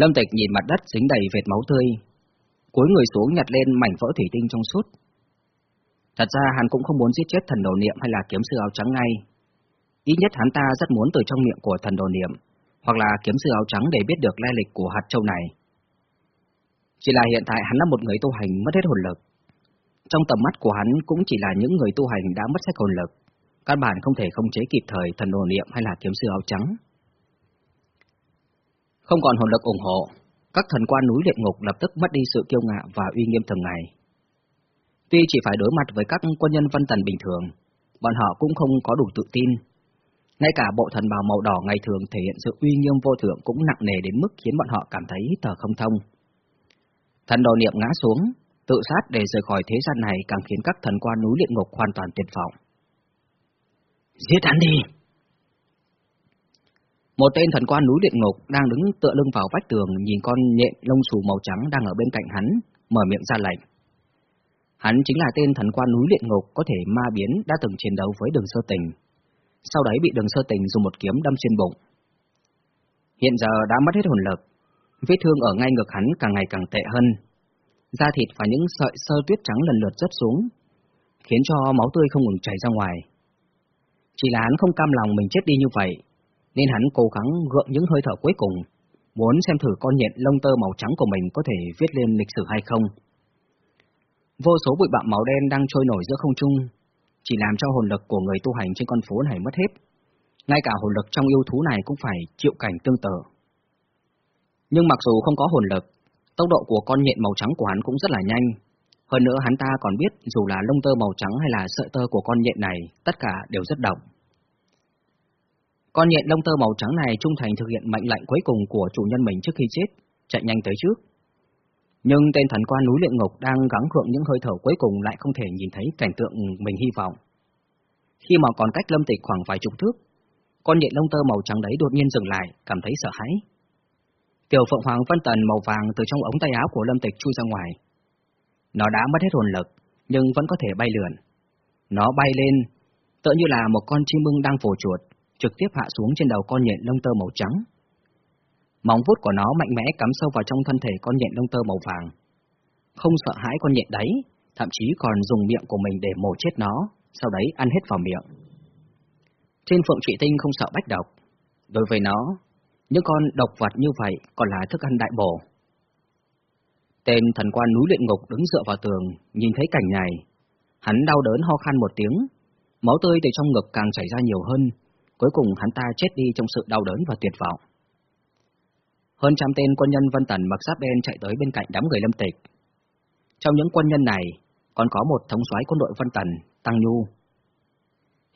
Lâm Tịch nhìn mặt đất dính đầy vệt máu tươi, cúi người xuống nhặt lên mảnh vỡ thủy tinh trong suốt. Thật ra hắn cũng không muốn giết chết thần đồ niệm hay là kiếm sư áo trắng ngay. Ít nhất hắn ta rất muốn từ trong miệng của thần đồ niệm, hoặc là kiếm sư áo trắng để biết được lai lịch của hạt châu này. Chỉ là hiện tại hắn là một người tu hành mất hết hồn lực. Trong tầm mắt của hắn cũng chỉ là những người tu hành đã mất hết hồn lực, căn bản không thể không chế kịp thời thần đồ niệm hay là kiếm sư áo trắng. Không còn hồn lực ủng hộ, các thần quan núi luyện ngục lập tức mất đi sự kiêu ngạo và uy nghiêm thường ngày. Tuy chỉ phải đối mặt với các quân nhân văn tần bình thường, bọn họ cũng không có đủ tự tin. Ngay cả bộ thần bào màu đỏ ngày thường thể hiện sự uy nghiêm vô thượng cũng nặng nề đến mức khiến bọn họ cảm thấy thở không thông. Thần đồ niệm ngã xuống, tự sát để rời khỏi thế gian này càng khiến các thần quan núi luyện ngục hoàn toàn tuyệt vọng. Giết hắn đi! Một tên thần quan núi điện ngục đang đứng tựa lưng vào vách tường nhìn con nhện lông xù màu trắng đang ở bên cạnh hắn, mở miệng ra lệnh. Hắn chính là tên thần quan núi điện ngục có thể ma biến đã từng chiến đấu với đường sơ tình. Sau đấy bị đường sơ tình dùng một kiếm đâm xuyên bụng. Hiện giờ đã mất hết hồn lực, vết thương ở ngay ngực hắn càng ngày càng tệ hơn. Da thịt và những sợi sơ tuyết trắng lần lượt rớt xuống, khiến cho máu tươi không ngừng chảy ra ngoài. Chỉ là hắn không cam lòng mình chết đi như vậy, nên hắn cố gắng gượng những hơi thở cuối cùng, muốn xem thử con nhện lông tơ màu trắng của mình có thể viết lên lịch sử hay không. Vô số bụi bặm màu đen đang trôi nổi giữa không trung, chỉ làm cho hồn lực của người tu hành trên con phố này mất hết. Ngay cả hồn lực trong yêu thú này cũng phải chịu cảnh tương tự. Nhưng mặc dù không có hồn lực, tốc độ của con nhện màu trắng của hắn cũng rất là nhanh. Hơn nữa hắn ta còn biết dù là lông tơ màu trắng hay là sợi tơ của con nhện này, tất cả đều rất động. Con nhện lông tơ màu trắng này trung thành thực hiện mệnh lệnh cuối cùng của chủ nhân mình trước khi chết, chạy nhanh tới trước. Nhưng tên thần quan núi luyện ngục đang gắng gượng những hơi thở cuối cùng lại không thể nhìn thấy cảnh tượng mình hy vọng. Khi mà còn cách lâm tịch khoảng vài chục thước, con nhện lông tơ màu trắng đấy đột nhiên dừng lại, cảm thấy sợ hãi. Tiểu Phượng Hoàng Vân Tần màu vàng từ trong ống tay áo của Lâm Tịch chui ra ngoài. Nó đã mất hết hồn lực, nhưng vẫn có thể bay lượn. Nó bay lên, tựa như là một con chim mưng đang vồ chuột, trực tiếp hạ xuống trên đầu con nhện lông tơ màu trắng. Móng vuốt của nó mạnh mẽ cắm sâu vào trong thân thể con nhện lông tơ màu vàng. Không sợ hãi con nhện đấy, thậm chí còn dùng miệng của mình để mổ chết nó, sau đấy ăn hết vào miệng. Trên phượng trị tinh không sợ bách độc. Đối với nó, những con độc vật như vậy còn là thức ăn đại bổ. Tên thần quan núi luyện ngục đứng dựa vào tường, nhìn thấy cảnh này. Hắn đau đớn ho khan một tiếng, máu tươi từ trong ngực càng chảy ra nhiều hơn, cuối cùng hắn ta chết đi trong sự đau đớn và tuyệt vọng. Hơn trăm tên quân nhân Vân Tần mặc giáp đen chạy tới bên cạnh đám người lâm tịch. Trong những quân nhân này, còn có một thống soái quân đội Vân Tần, Tăng Nhu.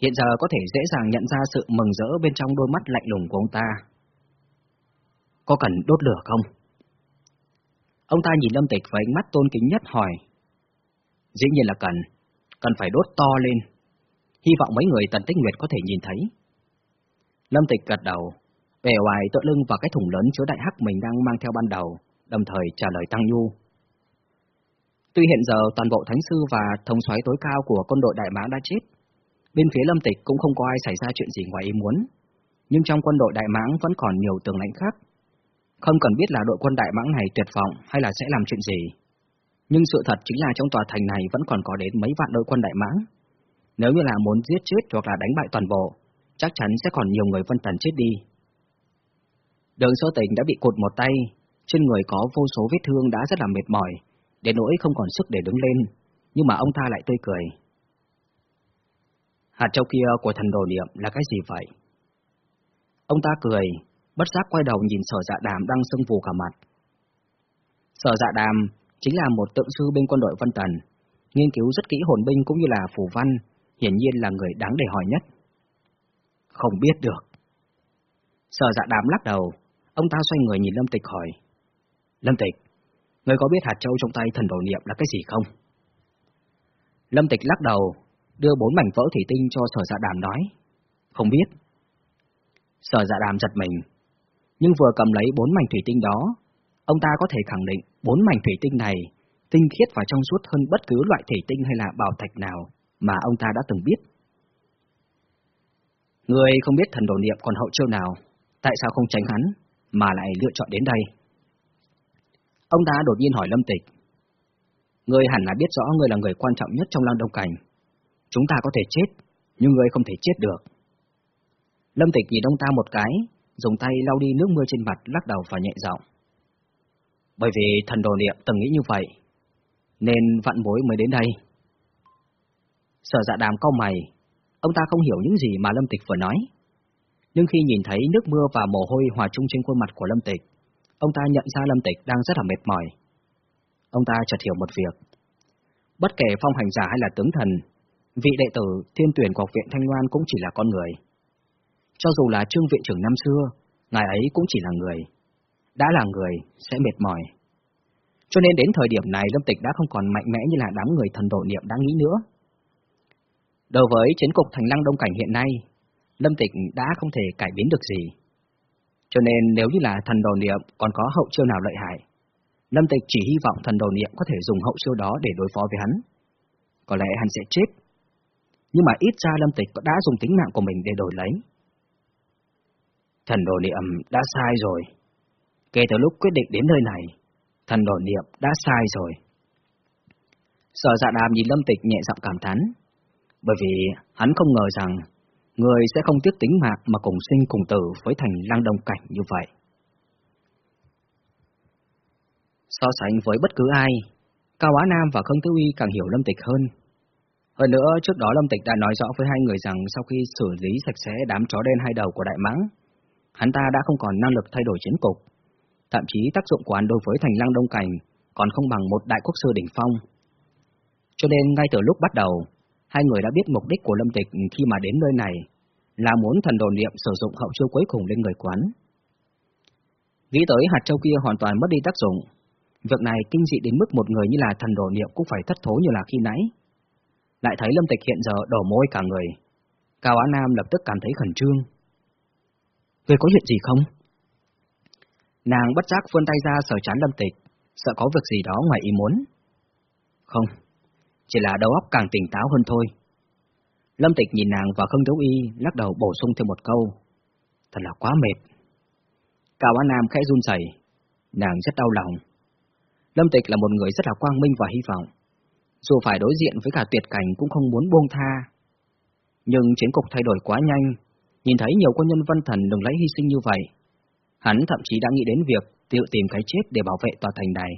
Hiện giờ có thể dễ dàng nhận ra sự mừng rỡ bên trong đôi mắt lạnh lùng của ông ta. Có cần đốt lửa không? Ông ta nhìn Lâm Tịch với ánh mắt tôn kính nhất hỏi. Dĩ nhiên là cần, cần phải đốt to lên. Hy vọng mấy người Tần Tích Nguyệt có thể nhìn thấy. Lâm Tịch gật đầu, bề ngoài tựa lưng vào cái thùng lớn chứa đại hắc mình đang mang theo ban đầu, đồng thời trả lời Tăng Nhu. Tuy hiện giờ toàn bộ thánh sư và thống soái tối cao của quân đội Đại Mãng đã chết, bên phía Lâm Tịch cũng không có ai xảy ra chuyện gì ngoài ý muốn, nhưng trong quân đội Đại Mãng vẫn còn nhiều tường lãnh khác. Không cần biết là đội quân Đại Mãng này tuyệt vọng hay là sẽ làm chuyện gì, nhưng sự thật chính là trong tòa thành này vẫn còn có đến mấy vạn đội quân Đại Mãng. Nếu như là muốn giết chết hoặc là đánh bại toàn bộ, chắc chắn sẽ còn nhiều người phân Tần chết đi. Đường sơ tình đã bị cột một tay, trên người có vô số vết thương đã rất là mệt mỏi, đến nỗi không còn sức để đứng lên, nhưng mà ông ta lại tươi cười. Hạt châu kia của thần đồ niệm là cái gì vậy? Ông ta cười, bất giác quay đầu nhìn sở dạ đàm đang sưng vù cả mặt. Sở dạ đàm chính là một tượng sư bên quân đội Vân Tần, nghiên cứu rất kỹ hồn binh cũng như là phù văn, hiển nhiên là người đáng để hỏi nhất. Không biết được. Sở dạ đàm lắc đầu, ông ta xoay người nhìn Lâm Tịch hỏi. Lâm Tịch, người có biết hạt châu trong tay thần đồ niệm là cái gì không? Lâm Tịch lắc đầu, đưa bốn mảnh vỡ thủy tinh cho sở dạ đàm nói. Không biết. Sở dạ đàm giật mình, nhưng vừa cầm lấy bốn mảnh thủy tinh đó, ông ta có thể khẳng định bốn mảnh thủy tinh này tinh khiết và trong suốt hơn bất cứ loại thủy tinh hay là bảo thạch nào mà ông ta đã từng biết. Người không biết thần đồ niệm còn hậu chiêu nào, tại sao không tránh hắn, mà lại lựa chọn đến đây? Ông ta đột nhiên hỏi Lâm Tịch. Ngươi hẳn là biết rõ người là người quan trọng nhất trong Lan đông cảnh. Chúng ta có thể chết, nhưng ngươi không thể chết được. Lâm Tịch nhìn ông ta một cái, dùng tay lau đi nước mưa trên mặt, lắc đầu và nhẹ giọng. Bởi vì thần đồ niệm từng nghĩ như vậy, nên vạn bối mới đến đây. Sở dạ đàm cau mày, ông ta không hiểu những gì mà Lâm Tịch vừa nói. Nhưng khi nhìn thấy nước mưa và mồ hôi hòa chung trên khuôn mặt của Lâm Tịch, ông ta nhận ra Lâm Tịch đang rất là mệt mỏi. Ông ta chợt hiểu một việc. Bất kể phong hành giả hay là tướng thần, vị đệ tử thiên tuyển của học viện Thanh Loan cũng chỉ là con người. Cho dù là trương viện trưởng năm xưa, ngài ấy cũng chỉ là người. Đã là người, sẽ mệt mỏi. Cho nên đến thời điểm này Lâm Tịch đã không còn mạnh mẽ như là đám người thần độ niệm đã nghĩ nữa. Đối với chiến cục thành lăng đông cảnh hiện nay, Lâm Tịch đã không thể cải biến được gì. Cho nên nếu như là thần đồ niệm còn có hậu chiêu nào lợi hại, Lâm Tịch chỉ hy vọng thần đồ niệm có thể dùng hậu chiêu đó để đối phó với hắn. Có lẽ hắn sẽ chết. Nhưng mà ít ra Lâm Tịch đã dùng tính mạng của mình để đổi lấy. Thần đồ niệm đã sai rồi. Kể từ lúc quyết định đến nơi này, thần đồ niệm đã sai rồi. Sở dạ đàm nhìn Lâm Tịch nhẹ giọng cảm thán, bởi vì hắn không ngờ rằng người sẽ không tiếc tính mạng mà cùng sinh cùng tử với thành lang đông cảnh như vậy. So sánh với bất cứ ai, Cao Á Nam và Khương Tư Uy càng hiểu Lâm Tịch hơn. Hơn nữa, trước đó Lâm Tịch đã nói rõ với hai người rằng sau khi xử lý sạch sẽ đám chó đen hai đầu của Đại Mãng, hắn ta đã không còn năng lực thay đổi chiến cục. Thậm chí tác dụng của hắn đối với thành lang đông cảnh còn không bằng một đại quốc sư đỉnh phong. Cho nên ngay từ lúc bắt đầu, hai người đã biết mục đích của Lâm Tịch khi mà đến nơi này là muốn thần đồ niệm sử dụng hậu chiêu cuối cùng lên người quán. Nghĩ tới hạt châu kia hoàn toàn mất đi tác dụng, việc này kinh dị đến mức một người như là thần đồ niệm cũng phải thất thố như là khi nãy. Lại thấy Lâm Tịch hiện giờ đổ môi cả người, Cao Á Nam lập tức cảm thấy khẩn trương. Người có chuyện gì không? Nàng bất giác vươn tay ra sở chán Lâm Tịch, sợ có việc gì đó ngoài ý muốn. Không, chỉ là đầu óc càng tỉnh táo hơn thôi. Lâm Tịch nhìn nàng và Khương Đấu Y lắc đầu bổ sung thêm một câu. Thật là quá mệt. Cao Á Nam khẽ run rẩy, nàng rất đau lòng. Lâm Tịch là một người rất là quang minh và hy vọng. Dù phải đối diện với cả tuyệt cảnh cũng không muốn buông tha. Nhưng chiến cục thay đổi quá nhanh, nhìn thấy nhiều quân nhân văn thần đừng lấy hy sinh như vậy. Hắn thậm chí đã nghĩ đến việc tự tìm cái chết để bảo vệ tòa thành này.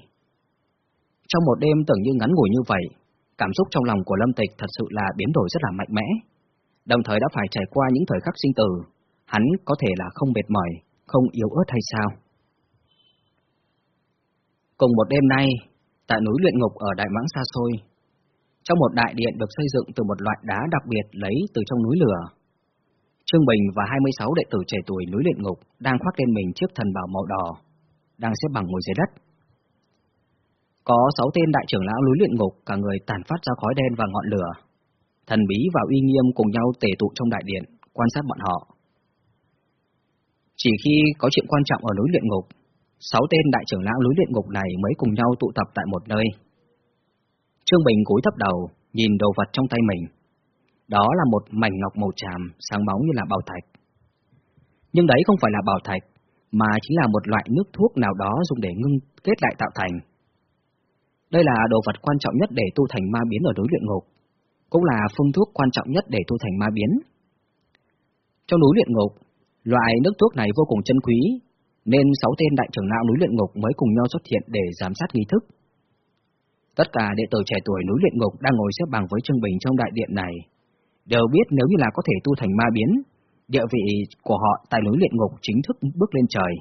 Trong một đêm tưởng như ngắn ngủi như vậy, Cảm xúc trong lòng của Lâm Tịch thật sự là biến đổi rất là mạnh mẽ, đồng thời đã phải trải qua những thời khắc sinh tử, hắn có thể là không mệt mỏi, không yếu ớt hay sao? Cùng một đêm nay, tại núi luyện ngục ở Đại Mãng xa xôi, trong một đại điện được xây dựng từ một loại đá đặc biệt lấy từ trong núi lửa. Trương Bình và 26 đệ tử trẻ tuổi núi luyện ngục đang khoác lên mình chiếc thần bảo màu đỏ, đang xếp bằng ngồi dưới đất. Có sáu tên đại trưởng lão núi luyện ngục, cả người tàn phát ra khói đen và ngọn lửa. Thần bí và uy nghiêm cùng nhau tề tụ trong đại điện, quan sát bọn họ. Chỉ khi có chuyện quan trọng ở núi luyện ngục, sáu tên đại trưởng lão núi luyện ngục này mới cùng nhau tụ tập tại một nơi. Trương Bình cúi thấp đầu, nhìn đồ vật trong tay mình. Đó là một mảnh ngọc màu tràm, sáng bóng như là bảo thạch. Nhưng đấy không phải là bảo thạch, mà chính là một loại nước thuốc nào đó dùng để ngưng kết lại tạo thành. Đây là đồ vật quan trọng nhất để tu thành ma biến ở đối luyện ngục, cũng là phương thuốc quan trọng nhất để tu thành ma biến. Trong núi luyện ngục, loại nước thuốc này vô cùng chân quý, nên sáu tên đại trưởng lão núi luyện ngục mới cùng nhau xuất hiện để giám sát nghi thức. Tất cả đệ tử trẻ tuổi núi luyện ngục đang ngồi xếp bằng với Trương Bình trong đại điện này, đều biết nếu như là có thể tu thành ma biến, địa vị của họ tại núi luyện ngục chính thức bước lên trời.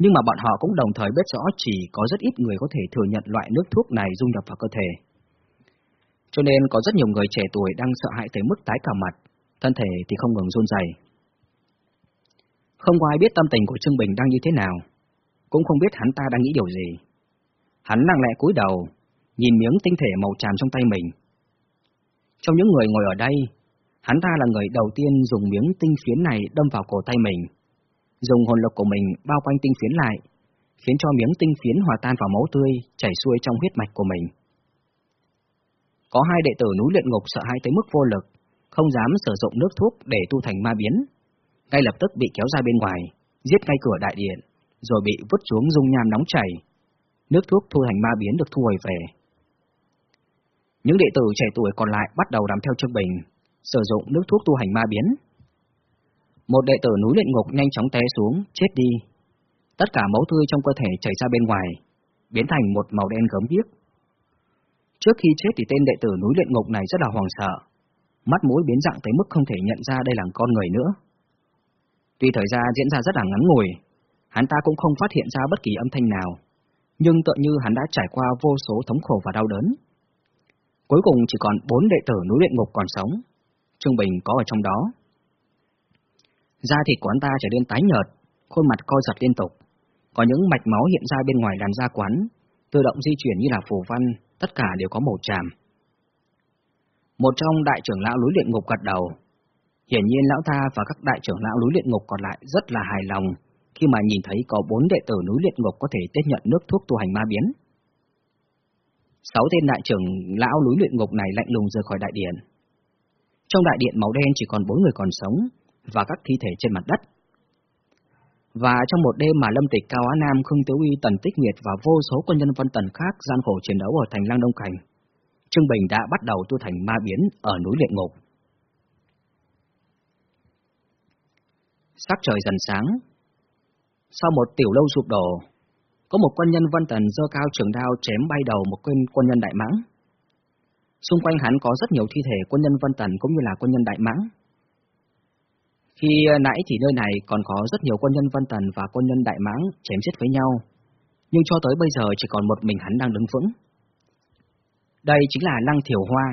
Nhưng mà bọn họ cũng đồng thời biết rõ chỉ có rất ít người có thể thừa nhận loại nước thuốc này dung nhập vào cơ thể. Cho nên có rất nhiều người trẻ tuổi đang sợ hãi tới mức tái cả mặt, thân thể thì không ngừng run rẩy. Không có ai biết tâm tình của Trương Bình đang như thế nào, cũng không biết hắn ta đang nghĩ điều gì. Hắn lặng lẽ cúi đầu, nhìn miếng tinh thể màu tràm trong tay mình. Trong những người ngồi ở đây, hắn ta là người đầu tiên dùng miếng tinh phiến này đâm vào cổ tay mình dùng hồn lực của mình bao quanh tinh phiến lại, khiến cho miếng tinh phiến hòa tan vào máu tươi chảy xuôi trong huyết mạch của mình. Có hai đệ tử núi luyện ngục sợ hãi tới mức vô lực, không dám sử dụng nước thuốc để tu thành ma biến, ngay lập tức bị kéo ra bên ngoài, giết ngay cửa đại điện, rồi bị vứt xuống dung nham nóng chảy, nước thuốc thu thành ma biến được thu hồi về. Những đệ tử trẻ tuổi còn lại bắt đầu làm theo Trương Bình, sử dụng nước thuốc tu hành ma biến. Một đệ tử núi luyện ngục nhanh chóng té xuống, chết đi. Tất cả máu tươi trong cơ thể chảy ra bên ngoài, biến thành một màu đen gớm ghiếc. Trước khi chết thì tên đệ tử núi luyện ngục này rất là hoàng sợ, mắt mũi biến dạng tới mức không thể nhận ra đây là con người nữa. Tuy thời gian diễn ra rất là ngắn ngủi, hắn ta cũng không phát hiện ra bất kỳ âm thanh nào, nhưng tựa như hắn đã trải qua vô số thống khổ và đau đớn. Cuối cùng chỉ còn bốn đệ tử núi luyện ngục còn sống, Trương Bình có ở trong đó. Da thịt của hắn ta trở nên tái nhợt, khuôn mặt co giật liên tục, có những mạch máu hiện ra bên ngoài làn da quán, tự động di chuyển như là phù văn, tất cả đều có màu tràm. Một trong đại trưởng lão núi luyện ngục gật đầu. Hiển nhiên lão ta và các đại trưởng lão núi luyện ngục còn lại rất là hài lòng khi mà nhìn thấy có bốn đệ tử núi luyện ngục có thể tiếp nhận nước thuốc tu hành ma biến. Sáu tên đại trưởng lão núi luyện ngục này lạnh lùng rời khỏi đại điện. Trong đại điện màu đen chỉ còn bốn người còn sống và các thi thể trên mặt đất. Và trong một đêm mà Lâm Tịch Cao Á Nam, Khương Tiếu Uy, Tần Tích Nguyệt và vô số quân nhân văn tần khác gian khổ chiến đấu ở thành Lăng Đông Cảnh, Trương Bình đã bắt đầu tu thành ma biến ở núi luyện ngục. Sắc trời dần sáng. Sau một tiểu lâu sụp đổ, có một quân nhân văn tần dơ cao trường đao chém bay đầu một quân quân nhân đại mãng. Xung quanh hắn có rất nhiều thi thể quân nhân văn tần cũng như là quân nhân đại mãng. Khi ờ, nãy thì nơi này còn có rất nhiều quân nhân vân tần và quân nhân đại mãng chém giết với nhau, nhưng cho tới bây giờ chỉ còn một mình hắn đang đứng vững. Đây chính là lăng thiểu hoa,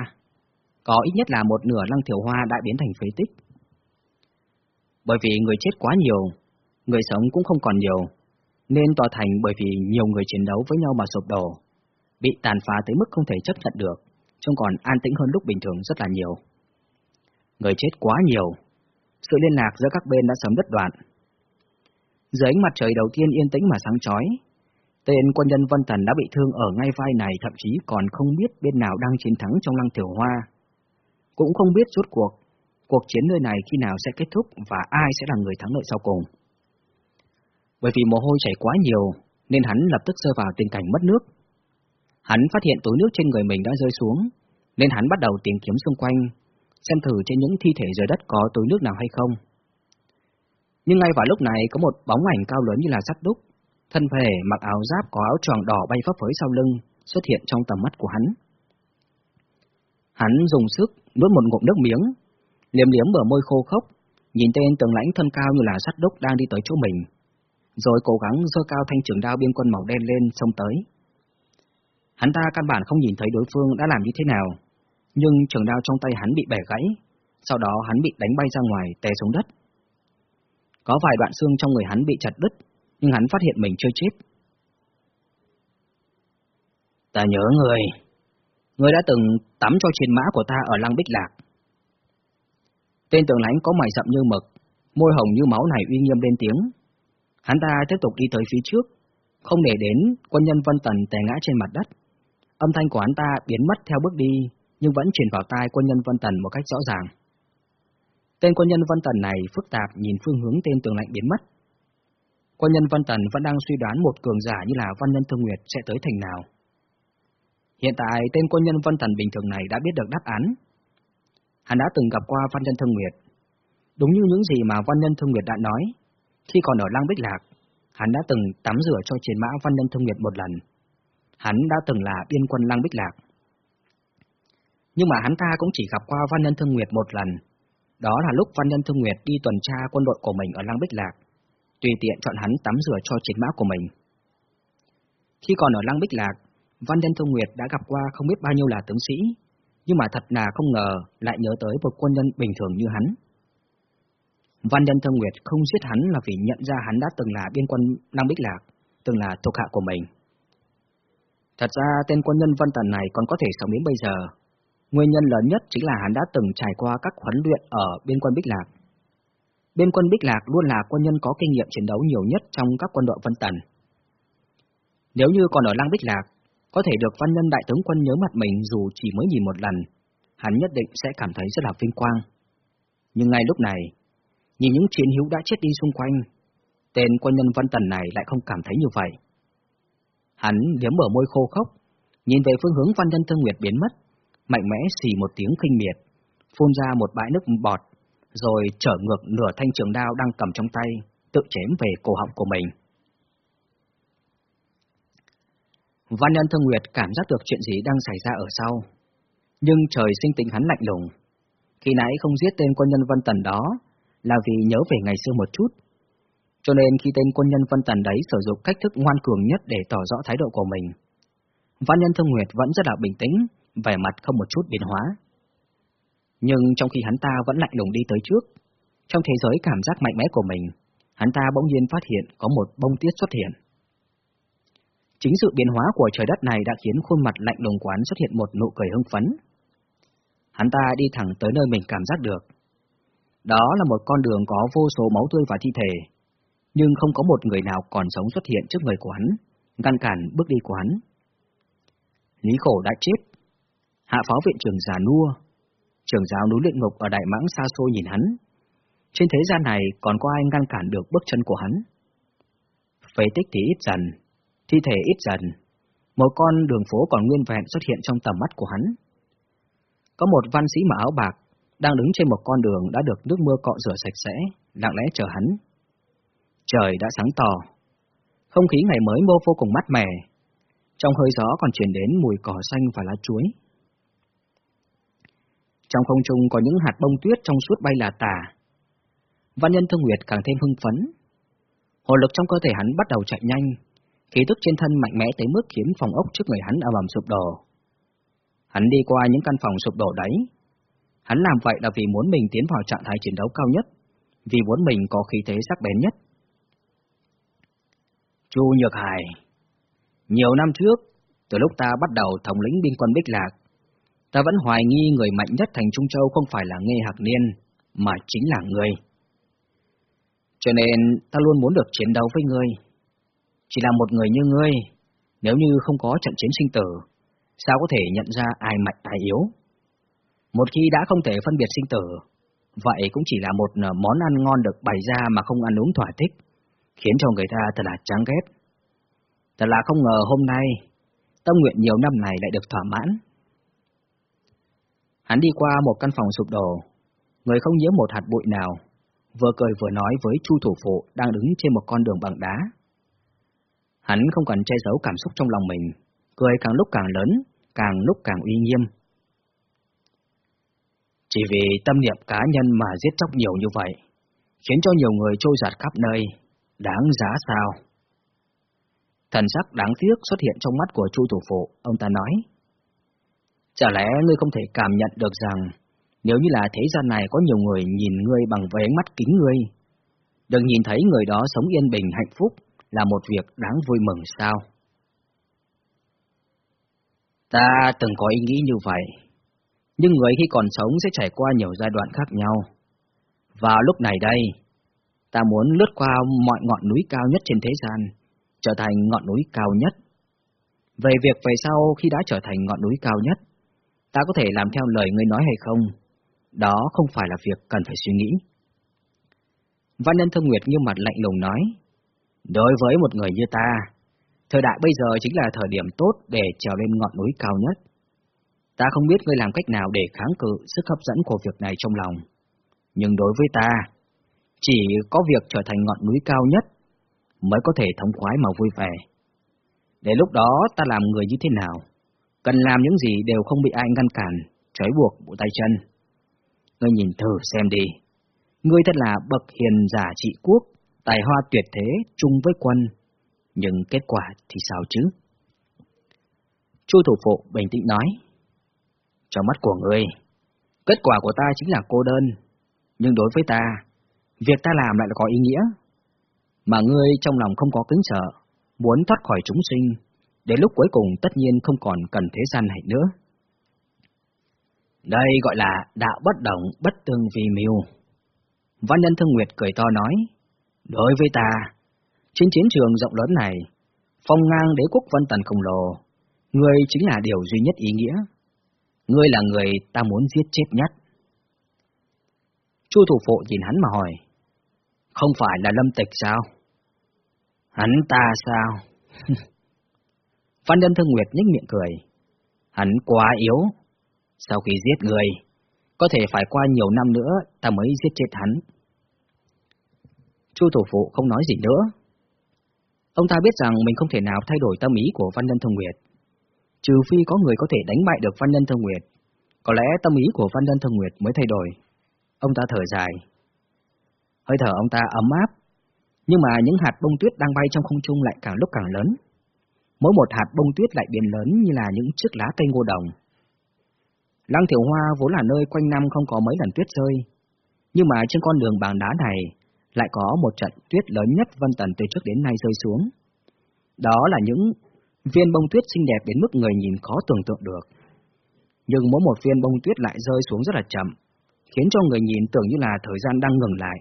có ít nhất là một nửa lăng thiểu hoa đã biến thành phế tích. Bởi vì người chết quá nhiều, người sống cũng không còn nhiều, nên tòa thành bởi vì nhiều người chiến đấu với nhau mà sụp đổ, bị tàn phá tới mức không thể chấp nhận được, trông còn an tĩnh hơn lúc bình thường rất là nhiều. Người chết quá nhiều, sự liên lạc giữa các bên đã sớm đứt đoạn. Dưới ánh mặt trời đầu tiên yên tĩnh mà sáng chói, tên quân nhân Vân thần đã bị thương ở ngay vai này thậm chí còn không biết bên nào đang chiến thắng trong lăng tiểu hoa. Cũng không biết rốt cuộc, cuộc chiến nơi này khi nào sẽ kết thúc và ai sẽ là người thắng lợi sau cùng. Bởi vì mồ hôi chảy quá nhiều, nên hắn lập tức rơi vào tình cảnh mất nước. Hắn phát hiện túi nước trên người mình đã rơi xuống, nên hắn bắt đầu tìm kiếm xung quanh, xem thử trên những thi thể dưới đất có túi nước nào hay không. Nhưng ngay vào lúc này có một bóng ảnh cao lớn như là sắt đúc, thân thể mặc áo giáp có áo tròn đỏ bay phấp phới sau lưng, xuất hiện trong tầm mắt của hắn. Hắn dùng sức nuốt một ngụm nước miếng, liếm liếm bờ môi khô khốc, nhìn tên tường lãnh thân cao như là sắt đúc đang đi tới chỗ mình, rồi cố gắng giơ cao thanh trường đao biên quân màu đen lên xông tới. Hắn ta căn bản không nhìn thấy đối phương đã làm như thế nào, nhưng trường đao trong tay hắn bị bẻ gãy, sau đó hắn bị đánh bay ra ngoài, té xuống đất. Có vài đoạn xương trong người hắn bị chặt đứt, nhưng hắn phát hiện mình chưa chết. Ta nhớ người, người đã từng tắm cho trên mã của ta ở lăng Bích Lạc. Tên tường lãnh có mày rậm như mực, môi hồng như máu này uy nghiêm lên tiếng. Hắn ta tiếp tục đi tới phía trước, không để đến quân nhân Vân Tần tè ngã trên mặt đất. Âm thanh của hắn ta biến mất theo bước đi, nhưng vẫn truyền vào tai quân nhân Vân Tần một cách rõ ràng. Tên quân nhân Vân Tần này phức tạp nhìn phương hướng tên tường lạnh biến mất. Quân nhân Vân Tần vẫn đang suy đoán một cường giả như là Văn Nhân Thương Nguyệt sẽ tới thành nào. Hiện tại tên quân nhân Vân Tần bình thường này đã biết được đáp án. Hắn đã từng gặp qua Văn Nhân Thương Nguyệt. Đúng như những gì mà Văn Nhân Thương Nguyệt đã nói, khi còn ở lang Bích Lạc, hắn đã từng tắm rửa cho chiến mã Văn Nhân Thương Nguyệt một lần. Hắn đã từng là biên quân lang Bích Lạc. Nhưng mà hắn ta cũng chỉ gặp qua Văn Nhân Thương Nguyệt một lần. Đó là lúc Văn Nhân Thương Nguyệt đi tuần tra quân đội của mình ở Lăng Bích Lạc, tùy tiện chọn hắn tắm rửa cho chiến mã của mình. Khi còn ở Lăng Bích Lạc, Văn Nhân Thương Nguyệt đã gặp qua không biết bao nhiêu là tướng sĩ, nhưng mà thật là không ngờ lại nhớ tới một quân nhân bình thường như hắn. Văn Nhân Thương Nguyệt không giết hắn là vì nhận ra hắn đã từng là biên quân Lăng Bích Lạc, từng là thuộc hạ của mình. Thật ra tên quân nhân Văn Tần này còn có thể sống đến bây giờ, Nguyên nhân lớn nhất chính là hắn đã từng trải qua các huấn luyện ở biên quân Bích Lạc. Biên quân Bích Lạc luôn là quân nhân có kinh nghiệm chiến đấu nhiều nhất trong các quân đội Vân Tần. Nếu như còn ở Lăng Bích Lạc, có thể được văn nhân đại tướng quân nhớ mặt mình dù chỉ mới nhìn một lần, hắn nhất định sẽ cảm thấy rất là vinh quang. Nhưng ngay lúc này, nhìn những chiến hữu đã chết đi xung quanh, tên quân nhân Vân Tần này lại không cảm thấy như vậy. Hắn liếm mở môi khô khốc, nhìn về phương hướng Văn Nhân Thương Nguyệt biến mất, mạnh mẽ xì một tiếng khinh miệt, phun ra một bãi nước bọt, rồi trở ngược nửa thanh trường đao đang cầm trong tay, tự chém về cổ họng của mình. Văn Nhân Thương Nguyệt cảm giác được chuyện gì đang xảy ra ở sau, nhưng trời sinh tính hắn lạnh lùng. Khi nãy không giết tên quân nhân Vân Tần đó là vì nhớ về ngày xưa một chút, cho nên khi tên quân nhân Vân Tần đấy sử dụng cách thức ngoan cường nhất để tỏ rõ thái độ của mình, Văn Nhân Thương Nguyệt vẫn rất là bình tĩnh, vẻ mặt không một chút biến hóa. Nhưng trong khi hắn ta vẫn lạnh lùng đi tới trước, trong thế giới cảm giác mạnh mẽ của mình, hắn ta bỗng nhiên phát hiện có một bông tiết xuất hiện. Chính sự biến hóa của trời đất này đã khiến khuôn mặt lạnh lùng quán xuất hiện một nụ cười hưng phấn. Hắn ta đi thẳng tới nơi mình cảm giác được. Đó là một con đường có vô số máu tươi và thi thể, nhưng không có một người nào còn sống xuất hiện trước người của hắn, ngăn cản bước đi của hắn. Lý khổ đã chết. Hạ phó viện trưởng già nua, trưởng giáo núi luyện ngục ở Đại Mãng xa xôi nhìn hắn. Trên thế gian này còn có ai ngăn cản được bước chân của hắn? Phế tích thì ít dần, thi thể ít dần, một con đường phố còn nguyên vẹn xuất hiện trong tầm mắt của hắn. Có một văn sĩ mặc áo bạc, đang đứng trên một con đường đã được nước mưa cọ rửa sạch sẽ, lặng lẽ chờ hắn. Trời đã sáng tỏ, không khí ngày mới mô vô cùng mát mẻ, trong hơi gió còn truyền đến mùi cỏ xanh và lá chuối. Trong không trung có những hạt bông tuyết trong suốt bay là tả. Văn nhân thương nguyệt càng thêm hưng phấn. Hồ lực trong cơ thể hắn bắt đầu chạy nhanh, khí tức trên thân mạnh mẽ tới mức khiến phòng ốc trước người hắn ầm ầm sụp đổ. Hắn đi qua những căn phòng sụp đổ đấy. Hắn làm vậy là vì muốn mình tiến vào trạng thái chiến đấu cao nhất, vì muốn mình có khí thế sắc bén nhất. Chu Nhược Hải Nhiều năm trước, từ lúc ta bắt đầu thống lĩnh biên quân Bích Lạc, ta vẫn hoài nghi người mạnh nhất thành Trung Châu không phải là Nghê Hạc Niên, mà chính là ngươi. Cho nên ta luôn muốn được chiến đấu với ngươi. Chỉ là một người như ngươi, nếu như không có trận chiến sinh tử, sao có thể nhận ra ai mạnh ai yếu? Một khi đã không thể phân biệt sinh tử, vậy cũng chỉ là một ờ, món ăn ngon được bày ra mà không ăn uống thỏa thích, khiến cho người ta thật là chán ghét. Thật là không ngờ hôm nay, tâm nguyện nhiều năm này lại được thỏa mãn. Hắn đi qua một căn phòng sụp đổ, người không nhiễm một hạt bụi nào, vừa cười vừa nói với Chu thủ phụ đang đứng trên một con đường bằng đá. Hắn không cần che giấu cảm xúc trong lòng mình, cười càng lúc càng lớn, càng lúc càng uy nghiêm. Chỉ vì tâm niệm cá nhân mà giết chóc nhiều như vậy, khiến cho nhiều người trôi giạt khắp nơi, đáng giá sao? Thần sắc đáng tiếc xuất hiện trong mắt của Chu thủ phụ, ông ta nói. Chả lẽ ngươi không thể cảm nhận được rằng, nếu như là thế gian này có nhiều người nhìn ngươi bằng với ánh mắt kính ngươi, đừng nhìn thấy người đó sống yên bình hạnh phúc là một việc đáng vui mừng sao? Ta từng có ý nghĩ như vậy, nhưng người khi còn sống sẽ trải qua nhiều giai đoạn khác nhau. Và lúc này đây, ta muốn lướt qua mọi ngọn núi cao nhất trên thế gian, trở thành ngọn núi cao nhất. Về việc về sau khi đã trở thành ngọn núi cao nhất, ta có thể làm theo lời ngươi nói hay không, đó không phải là việc cần phải suy nghĩ. Văn nhân thương nguyệt như mặt lạnh lùng nói, đối với một người như ta, thời đại bây giờ chính là thời điểm tốt để trèo lên ngọn núi cao nhất. Ta không biết ngươi làm cách nào để kháng cự sức hấp dẫn của việc này trong lòng, nhưng đối với ta, chỉ có việc trở thành ngọn núi cao nhất mới có thể thống khoái mà vui vẻ. Để lúc đó ta làm người như thế nào, cần làm những gì đều không bị ai ngăn cản, trói buộc bộ tay chân. Ngươi nhìn thử xem đi, ngươi thật là bậc hiền giả trị quốc, tài hoa tuyệt thế chung với quân, nhưng kết quả thì sao chứ? Chu thủ phụ bình tĩnh nói, trong mắt của ngươi, kết quả của ta chính là cô đơn, nhưng đối với ta, việc ta làm lại là có ý nghĩa. Mà ngươi trong lòng không có kính sợ, muốn thoát khỏi chúng sinh, đến lúc cuối cùng tất nhiên không còn cần thế gian này nữa. Đây gọi là đạo bất động, bất tương vi mưu. Văn nhân thương nguyệt cười to nói, đối với ta, trên chiến trường rộng lớn này, phong ngang đế quốc vân tần khổng lồ, ngươi chính là điều duy nhất ý nghĩa. Ngươi là người ta muốn giết chết nhất. Chu thủ phụ nhìn hắn mà hỏi, không phải là lâm tịch sao? Hắn ta sao? Phan Nhân Thương Nguyệt nhếch miệng cười. Hắn quá yếu. Sau khi giết người, có thể phải qua nhiều năm nữa ta mới giết chết hắn. Chu thủ phụ không nói gì nữa. Ông ta biết rằng mình không thể nào thay đổi tâm ý của Văn Nhân Thương Nguyệt. Trừ phi có người có thể đánh bại được Văn Nhân Thương Nguyệt, có lẽ tâm ý của Văn Nhân Thương Nguyệt mới thay đổi. Ông ta thở dài. Hơi thở ông ta ấm áp, nhưng mà những hạt bông tuyết đang bay trong không trung lại càng lúc càng lớn. Mỗi một hạt bông tuyết lại biến lớn như là những chiếc lá cây ngô đồng. Lăng Thiểu Hoa vốn là nơi quanh năm không có mấy lần tuyết rơi, nhưng mà trên con đường bằng đá này lại có một trận tuyết lớn nhất Vân Tần từ trước đến nay rơi xuống. Đó là những viên bông tuyết xinh đẹp đến mức người nhìn khó tưởng tượng được. Nhưng mỗi một viên bông tuyết lại rơi xuống rất là chậm, khiến cho người nhìn tưởng như là thời gian đang ngừng lại.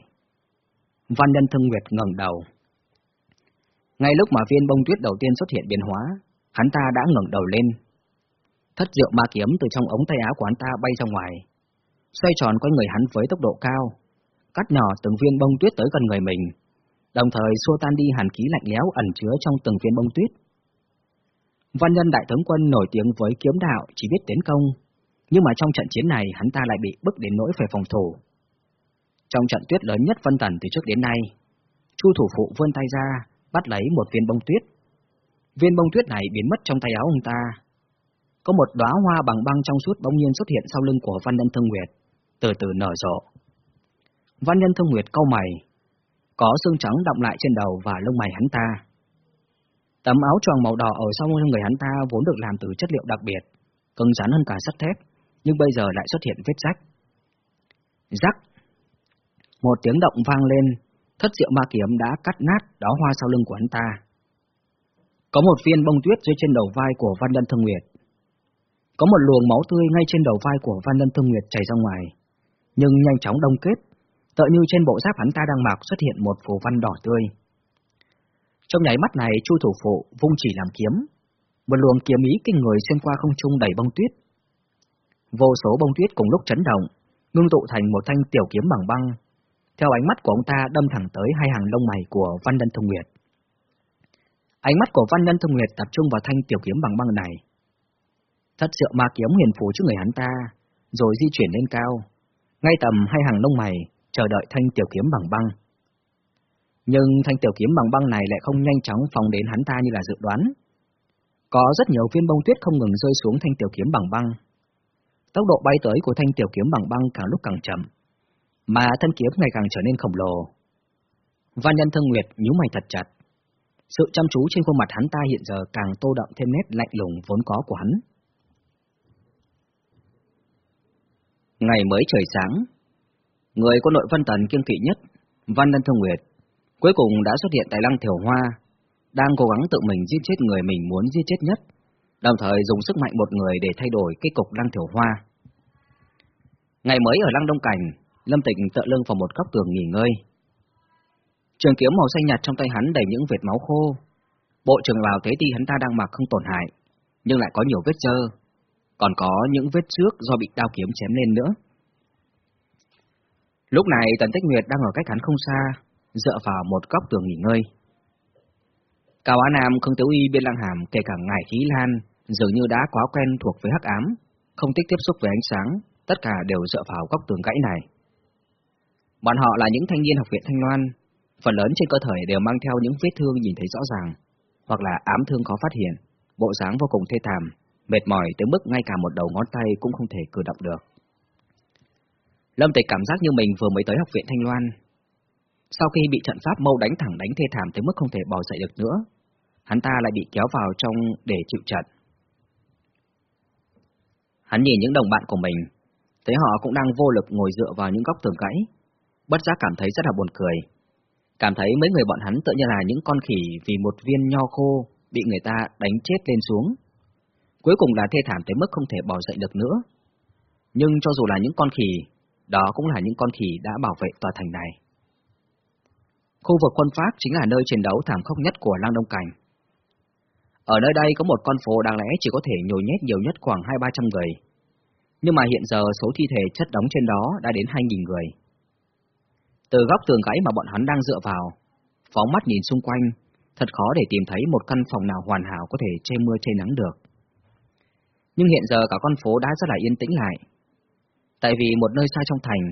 Văn nhân thương nguyệt ngẩng đầu. Ngay lúc mà viên bông tuyết đầu tiên xuất hiện biến hóa, hắn ta đã ngẩng đầu lên. Thất diệu ma kiếm từ trong ống tay áo của hắn ta bay ra ngoài, xoay tròn quanh người hắn với tốc độ cao, cắt nhỏ từng viên bông tuyết tới gần người mình, đồng thời xua tan đi hàn khí lạnh lẽo ẩn chứa trong từng viên bông tuyết. Văn nhân đại tướng quân nổi tiếng với kiếm đạo chỉ biết tiến công, nhưng mà trong trận chiến này hắn ta lại bị bức đến nỗi phải phòng thủ. Trong trận tuyết lớn nhất Vân Tần từ trước đến nay, Chu thủ phụ vươn tay ra, bắt lấy một viên bông tuyết. Viên bông tuyết này biến mất trong tay áo ông ta. Có một đóa hoa bằng băng trong suốt bỗng nhiên xuất hiện sau lưng của Văn Nhân Thương Nguyệt, từ từ nở rộ. Văn Nhân Thương Nguyệt cau mày, có xương trắng đọng lại trên đầu và lông mày hắn ta. Tấm áo choàng màu đỏ ở sau lưng người hắn ta vốn được làm từ chất liệu đặc biệt, cứng rắn hơn cả sắt thép, nhưng bây giờ lại xuất hiện vết rách. Rắc! Một tiếng động vang lên, thất diệu ma kiếm đã cắt nát đó hoa sau lưng của hắn ta. Có một viên bông tuyết rơi trên đầu vai của Văn Lân Thương Nguyệt. Có một luồng máu tươi ngay trên đầu vai của Văn Lân Thương Nguyệt chảy ra ngoài, nhưng nhanh chóng đông kết, tựa như trên bộ giáp hắn ta đang mặc xuất hiện một phù văn đỏ tươi. Trong nháy mắt này, Chu thủ phụ vung chỉ làm kiếm, một luồng kiếm ý kinh người xuyên qua không trung đầy bông tuyết. Vô số bông tuyết cùng lúc chấn động, ngưng tụ thành một thanh tiểu kiếm bằng băng, theo ánh mắt của ông ta đâm thẳng tới hai hàng lông mày của Văn Nhân Thông Nguyệt. Ánh mắt của Văn Nhân Thông Nguyệt tập trung vào thanh tiểu kiếm bằng băng này. Thất sự ma kiếm huyền phủ trước người hắn ta, rồi di chuyển lên cao, ngay tầm hai hàng lông mày, chờ đợi thanh tiểu kiếm bằng băng. Nhưng thanh tiểu kiếm bằng băng này lại không nhanh chóng phòng đến hắn ta như là dự đoán. Có rất nhiều viên bông tuyết không ngừng rơi xuống thanh tiểu kiếm bằng băng. Tốc độ bay tới của thanh tiểu kiếm bằng băng càng lúc càng chậm, mà thân kiếm ngày càng trở nên khổng lồ. Văn nhân thương nguyệt nhíu mày thật chặt. Sự chăm chú trên khuôn mặt hắn ta hiện giờ càng tô đậm thêm nét lạnh lùng vốn có của hắn. Ngày mới trời sáng, người quân nội Văn Tần kiêng kỵ nhất, Văn Nhân thân Nguyệt, cuối cùng đã xuất hiện tại Lăng Thiểu Hoa, đang cố gắng tự mình giết chết người mình muốn giết chết nhất, đồng thời dùng sức mạnh một người để thay đổi kết cục Lăng Thiểu Hoa. Ngày mới ở Lăng Đông Cảnh, Lâm Tịnh tựa lưng vào một góc tường nghỉ ngơi. Trường kiếm màu xanh nhạt trong tay hắn đầy những vệt máu khô. Bộ trường bào thế ti hắn ta đang mặc không tổn hại, nhưng lại có nhiều vết dơ, còn có những vết xước do bị đao kiếm chém lên nữa. Lúc này Tần Tích Nguyệt đang ở cách hắn không xa, dựa vào một góc tường nghỉ ngơi. Cao Á Nam, Khương Tiểu Y, Biên Lăng Hàm, kể cả Ngải Khí Lan, dường như đã quá quen thuộc với hắc ám, không thích tiếp xúc với ánh sáng, tất cả đều dựa vào góc tường gãy này. Bọn họ là những thanh niên học viện Thanh Loan, phần lớn trên cơ thể đều mang theo những vết thương nhìn thấy rõ ràng, hoặc là ám thương khó phát hiện, bộ dáng vô cùng thê thảm, mệt mỏi tới mức ngay cả một đầu ngón tay cũng không thể cử động được. Lâm Tịch cảm giác như mình vừa mới tới học viện Thanh Loan. Sau khi bị trận pháp mâu đánh thẳng đánh thê thảm tới mức không thể bò dậy được nữa, hắn ta lại bị kéo vào trong để chịu trận. Hắn nhìn những đồng bạn của mình, thấy họ cũng đang vô lực ngồi dựa vào những góc tường gãy, bất giác cảm thấy rất là buồn cười. Cảm thấy mấy người bọn hắn tự như là những con khỉ vì một viên nho khô bị người ta đánh chết lên xuống. Cuối cùng là thê thảm tới mức không thể bò dậy được nữa. Nhưng cho dù là những con khỉ, đó cũng là những con khỉ đã bảo vệ tòa thành này. Khu vực quân Pháp chính là nơi chiến đấu thảm khốc nhất của Lang Đông Cảnh. Ở nơi đây có một con phố đáng lẽ chỉ có thể nhồi nhét nhiều nhất khoảng hai ba trăm người. Nhưng mà hiện giờ số thi thể chất đóng trên đó đã đến hai nghìn người. Từ góc tường gãy mà bọn hắn đang dựa vào, phóng mắt nhìn xung quanh, thật khó để tìm thấy một căn phòng nào hoàn hảo có thể che mưa che nắng được. Nhưng hiện giờ cả con phố đã rất là yên tĩnh lại. Tại vì một nơi xa trong thành,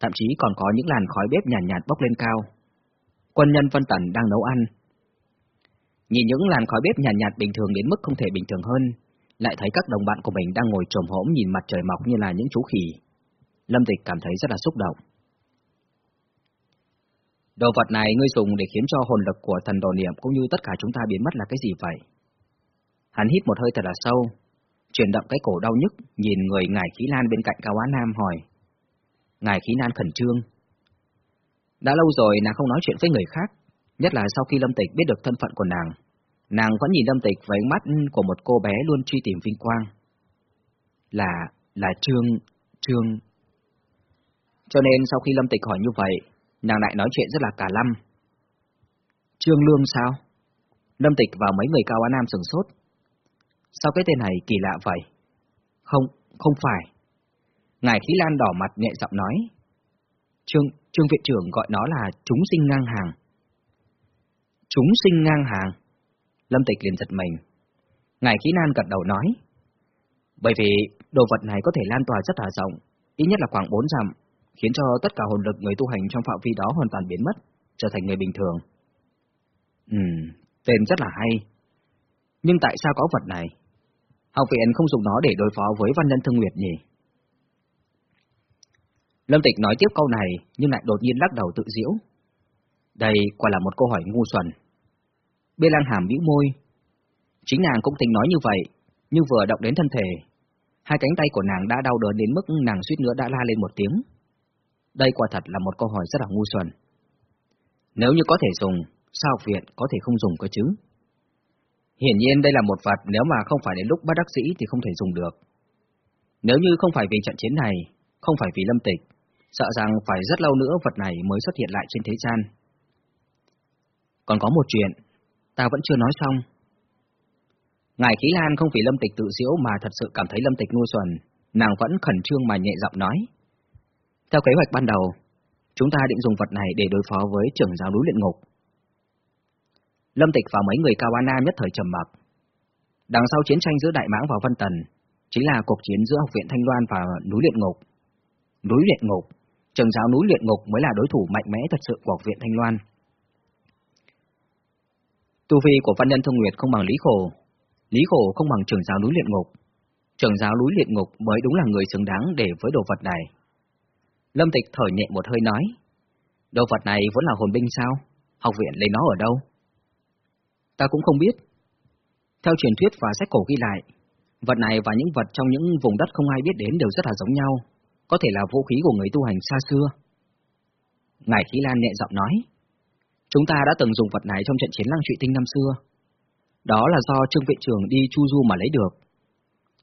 thậm chí còn có những làn khói bếp nhàn nhạt, nhạt bốc lên cao. Quân nhân Vân Tần đang nấu ăn. Nhìn những làn khói bếp nhàn nhạt, nhạt bình thường đến mức không thể bình thường hơn, lại thấy các đồng bạn của mình đang ngồi trồm hổm nhìn mặt trời mọc như là những chú khỉ. Lâm Tịch cảm thấy rất là xúc động. Đồ vật này ngươi dùng để khiến cho hồn lực của thần đồ niệm cũng như tất cả chúng ta biến mất là cái gì vậy? Hắn hít một hơi thật là sâu, chuyển động cái cổ đau nhức, nhìn người ngài khí lan bên cạnh cao á nam hỏi. Ngài khí lan khẩn trương. Đã lâu rồi nàng không nói chuyện với người khác, nhất là sau khi Lâm Tịch biết được thân phận của nàng. Nàng vẫn nhìn Lâm Tịch với ánh mắt của một cô bé luôn truy tìm vinh quang. Là, là Trương, Trương. Cho nên sau khi Lâm Tịch hỏi như vậy, nàng lại nói chuyện rất là cả lăm, Trương Lương sao? Lâm Tịch và mấy người cao á nam sừng sốt. Sao cái tên này kỳ lạ vậy? Không, không phải. Ngài Khí Lan đỏ mặt nhẹ giọng nói. Trương, Trương viện trưởng gọi nó là chúng sinh ngang hàng. Chúng sinh ngang hàng. Lâm Tịch liền giật mình. Ngài Khí Lan gật đầu nói. Bởi vì đồ vật này có thể lan tỏa rất là rộng, ít nhất là khoảng 4 dặm, khiến cho tất cả hồn lực người tu hành trong phạm vi đó hoàn toàn biến mất, trở thành người bình thường. Ừm, tên rất là hay. Nhưng tại sao có vật này? Học viện không dùng nó để đối phó với văn nhân thương nguyệt nhỉ? Lâm Tịch nói tiếp câu này, nhưng lại đột nhiên lắc đầu tự diễu. Đây quả là một câu hỏi ngu xuẩn. Bê Lan Hàm bĩu môi. Chính nàng cũng tính nói như vậy, nhưng vừa động đến thân thể, hai cánh tay của nàng đã đau đớn đến mức nàng suýt nữa đã la lên một tiếng. Đây quả thật là một câu hỏi rất là ngu xuẩn. Nếu như có thể dùng, sao học viện có thể không dùng cơ chứ? Hiển nhiên đây là một vật nếu mà không phải đến lúc bắt đắc sĩ thì không thể dùng được. Nếu như không phải vì trận chiến này, không phải vì lâm tịch, sợ rằng phải rất lâu nữa vật này mới xuất hiện lại trên thế gian. Còn có một chuyện, ta vẫn chưa nói xong. Ngài Khí Lan không vì lâm tịch tự diễu mà thật sự cảm thấy lâm tịch ngu xuẩn, nàng vẫn khẩn trương mà nhẹ giọng nói. Theo kế hoạch ban đầu, chúng ta định dùng vật này để đối phó với trưởng giáo núi luyện ngục. Lâm Tịch và mấy người Cao An Nam nhất thời trầm mặc. Đằng sau chiến tranh giữa Đại Mãng và Vân Tần, chính là cuộc chiến giữa Học viện Thanh Loan và núi luyện ngục. Núi luyện ngục, trưởng giáo núi luyện ngục mới là đối thủ mạnh mẽ thật sự của Học viện Thanh Loan. Tu vi của văn nhân Thông Nguyệt không bằng Lý Khổ, Lý Khổ không bằng trưởng giáo núi luyện ngục. Trưởng giáo núi luyện ngục mới đúng là người xứng đáng để với đồ vật này. Lâm Tịch thở nhẹ một hơi nói, đồ vật này vẫn là hồn binh sao? Học viện lấy nó ở đâu? Ta cũng không biết. Theo truyền thuyết và sách cổ ghi lại, vật này và những vật trong những vùng đất không ai biết đến đều rất là giống nhau, có thể là vũ khí của người tu hành xa xưa. Ngài Khí Lan nhẹ giọng nói, chúng ta đã từng dùng vật này trong trận chiến lăng trụy tinh năm xưa. Đó là do Trương Viện Trường đi chu du mà lấy được.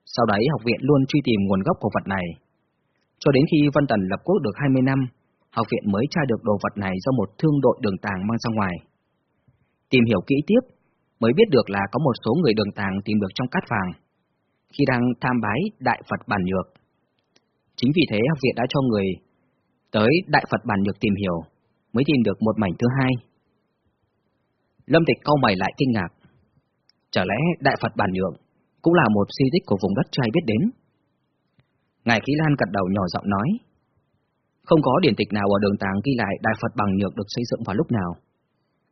Sau đấy học viện luôn truy tìm nguồn gốc của vật này, cho đến khi Văn Tần lập quốc được 20 năm, học viện mới tra được đồ vật này do một thương đội đường tàng mang ra ngoài. Tìm hiểu kỹ tiếp, mới biết được là có một số người đường tàng tìm được trong cát vàng, khi đang tham bái Đại Phật Bản Nhược. Chính vì thế học viện đã cho người tới Đại Phật Bản Nhược tìm hiểu, mới tìm được một mảnh thứ hai. Lâm Tịch câu mày lại kinh ngạc. Chả lẽ Đại Phật Bản Nhược cũng là một di tích của vùng đất trai biết đến? Ngài Khí Lan gật đầu nhỏ giọng nói. Không có điển tịch nào ở đường tàng ghi lại Đại Phật Bằng Nhược được xây dựng vào lúc nào.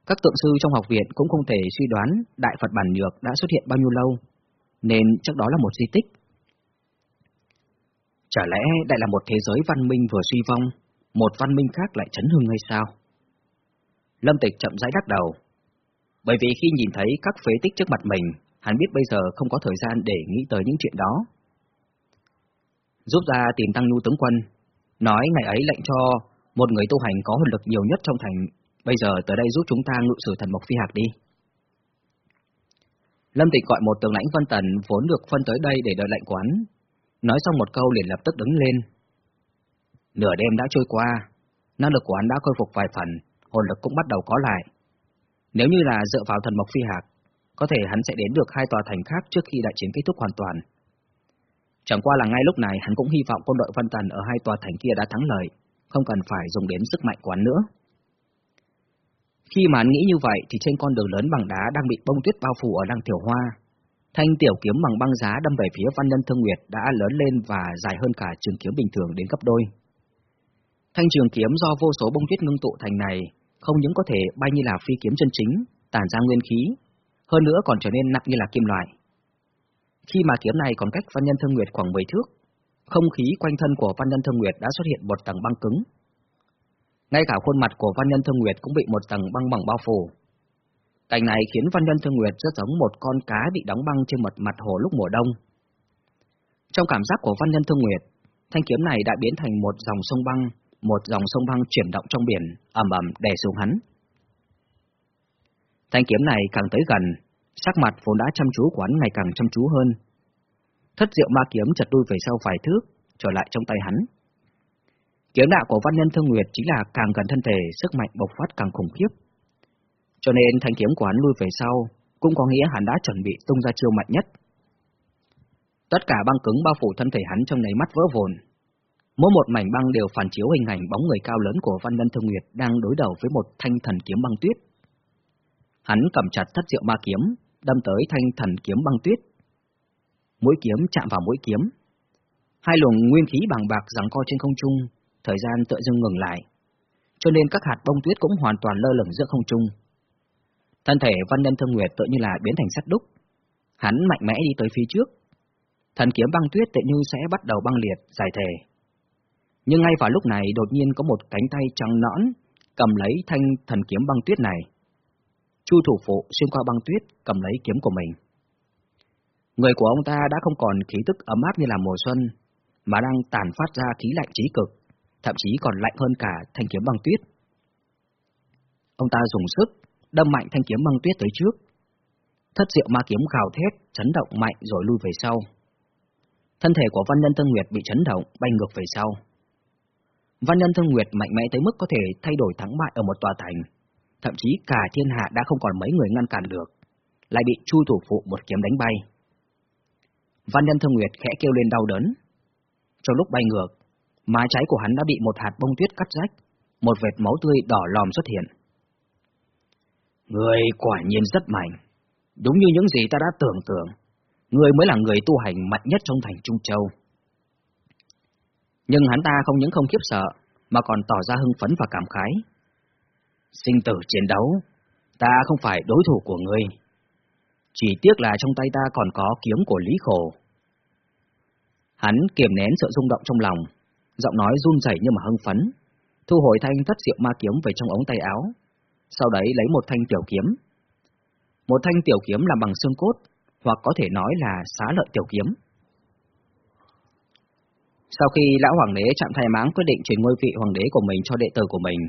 Các tượng sư trong học viện cũng không thể suy đoán Đại Phật Bản Nhược đã xuất hiện bao nhiêu lâu, nên chắc đó là một di tích. Chả lẽ đại là một thế giới văn minh vừa suy vong, một văn minh khác lại chấn hưng hay sao? Lâm Tịch chậm rãi đắc đầu. Bởi vì khi nhìn thấy các phế tích trước mặt mình, hắn biết bây giờ không có thời gian để nghĩ tới những chuyện đó giúp ra tìm Tăng Nhu tướng quân, nói ngày ấy lệnh cho một người tu hành có hồn lực nhiều nhất trong thành, bây giờ tới đây giúp chúng ta ngự sử thần mộc phi hạc đi. Lâm Tịch gọi một tướng lãnh Vân Tần vốn được phân tới đây để đợi lệnh quán, nói xong một câu liền lập tức đứng lên. Nửa đêm đã trôi qua, năng lực của hắn đã khôi phục vài phần, hồn lực cũng bắt đầu có lại. Nếu như là dựa vào thần mộc phi hạc, có thể hắn sẽ đến được hai tòa thành khác trước khi đại chiến kết thúc hoàn toàn. Chẳng qua là ngay lúc này hắn cũng hy vọng quân đội văn Tần ở hai tòa thành kia đã thắng lợi, không cần phải dùng đến sức mạnh của hắn nữa. Khi mà hắn nghĩ như vậy thì trên con đường lớn bằng đá đang bị bông tuyết bao phủ ở lăng tiểu hoa. Thanh tiểu kiếm bằng băng giá đâm về phía Văn Nhân Thương Nguyệt đã lớn lên và dài hơn cả trường kiếm bình thường đến gấp đôi. Thanh trường kiếm do vô số bông tuyết ngưng tụ thành này không những có thể bay như là phi kiếm chân chính, tản ra nguyên khí, hơn nữa còn trở nên nặng như là kim loại. Khi mà kiếm này còn cách Văn Nhân Thương Nguyệt khoảng 10 thước, không khí quanh thân của Văn Nhân Thương Nguyệt đã xuất hiện một tầng băng cứng. Ngay cả khuôn mặt của Văn Nhân Thương Nguyệt cũng bị một tầng băng mỏng bao phủ. Cảnh này khiến Văn Nhân Thương Nguyệt rất giống một con cá bị đóng băng trên một mặt hồ lúc mùa đông. Trong cảm giác của Văn Nhân Thương Nguyệt, thanh kiếm này đã biến thành một dòng sông băng, một dòng sông băng chuyển động trong biển, ầm ầm đè xuống hắn. Thanh kiếm này càng tới gần, sắc mặt vốn đã chăm chú của hắn ngày càng chăm chú hơn. Thất diệu ma kiếm chật đuôi về sau vài thước, trở lại trong tay hắn. Kiếm đạo của văn nhân thương nguyệt chính là càng gần thân thể, sức mạnh bộc phát càng khủng khiếp. Cho nên thanh kiếm của hắn lui về sau, cũng có nghĩa hắn đã chuẩn bị tung ra chiêu mạnh nhất. Tất cả băng cứng bao phủ thân thể hắn trong nháy mắt vỡ vồn. Mỗi một mảnh băng đều phản chiếu hình ảnh bóng người cao lớn của Văn Nhân Thương Nguyệt đang đối đầu với một thanh thần kiếm băng tuyết. Hắn cầm chặt thất diệu ma kiếm, đâm tới thanh thần kiếm băng tuyết. Mũi kiếm chạm vào mũi kiếm. Hai luồng nguyên khí bằng bạc giằng co trên không trung, thời gian tự dưng ngừng lại. Cho nên các hạt bông tuyết cũng hoàn toàn lơ lửng giữa không trung. Thân thể Văn Nhân Thương Nguyệt tự như là biến thành sắt đúc. Hắn mạnh mẽ đi tới phía trước. Thần kiếm băng tuyết tự như sẽ bắt đầu băng liệt, giải thể. Nhưng ngay vào lúc này đột nhiên có một cánh tay trắng nõn cầm lấy thanh thần kiếm băng tuyết này. Chu thủ phụ xuyên qua băng tuyết cầm lấy kiếm của mình. Người của ông ta đã không còn khí tức ấm áp như là mùa xuân, mà đang tàn phát ra khí lạnh trí cực, thậm chí còn lạnh hơn cả thanh kiếm băng tuyết. Ông ta dùng sức, đâm mạnh thanh kiếm băng tuyết tới trước. Thất diệu ma kiếm gào thét, chấn động mạnh rồi lui về sau. Thân thể của Văn Nhân Tân Nguyệt bị chấn động, bay ngược về sau. Văn Nhân tân Nguyệt mạnh mẽ tới mức có thể thay đổi thắng bại ở một tòa thành, thậm chí cả thiên hạ đã không còn mấy người ngăn cản được, lại bị Chu thủ phụ một kiếm đánh bay. Văn Nhân Thương Nguyệt khẽ kêu lên đau đớn. Trong lúc bay ngược, má trái của hắn đã bị một hạt bông tuyết cắt rách, một vệt máu tươi đỏ lòm xuất hiện. Người quả nhiên rất mạnh, đúng như những gì ta đã tưởng tượng, người mới là người tu hành mạnh nhất trong thành Trung Châu. Nhưng hắn ta không những không khiếp sợ, mà còn tỏ ra hưng phấn và cảm khái. Sinh tử chiến đấu, ta không phải đối thủ của ngươi. Chỉ tiếc là trong tay ta còn có kiếm của Lý Khổ. Hắn kiềm nén sự rung động trong lòng, giọng nói run rẩy nhưng mà hưng phấn, thu hồi thanh thất diệu ma kiếm về trong ống tay áo, sau đấy lấy một thanh tiểu kiếm. Một thanh tiểu kiếm làm bằng xương cốt, hoặc có thể nói là xá lợi tiểu kiếm. Sau khi lão hoàng đế chạm thay máng quyết định truyền ngôi vị hoàng đế của mình cho đệ tử của mình,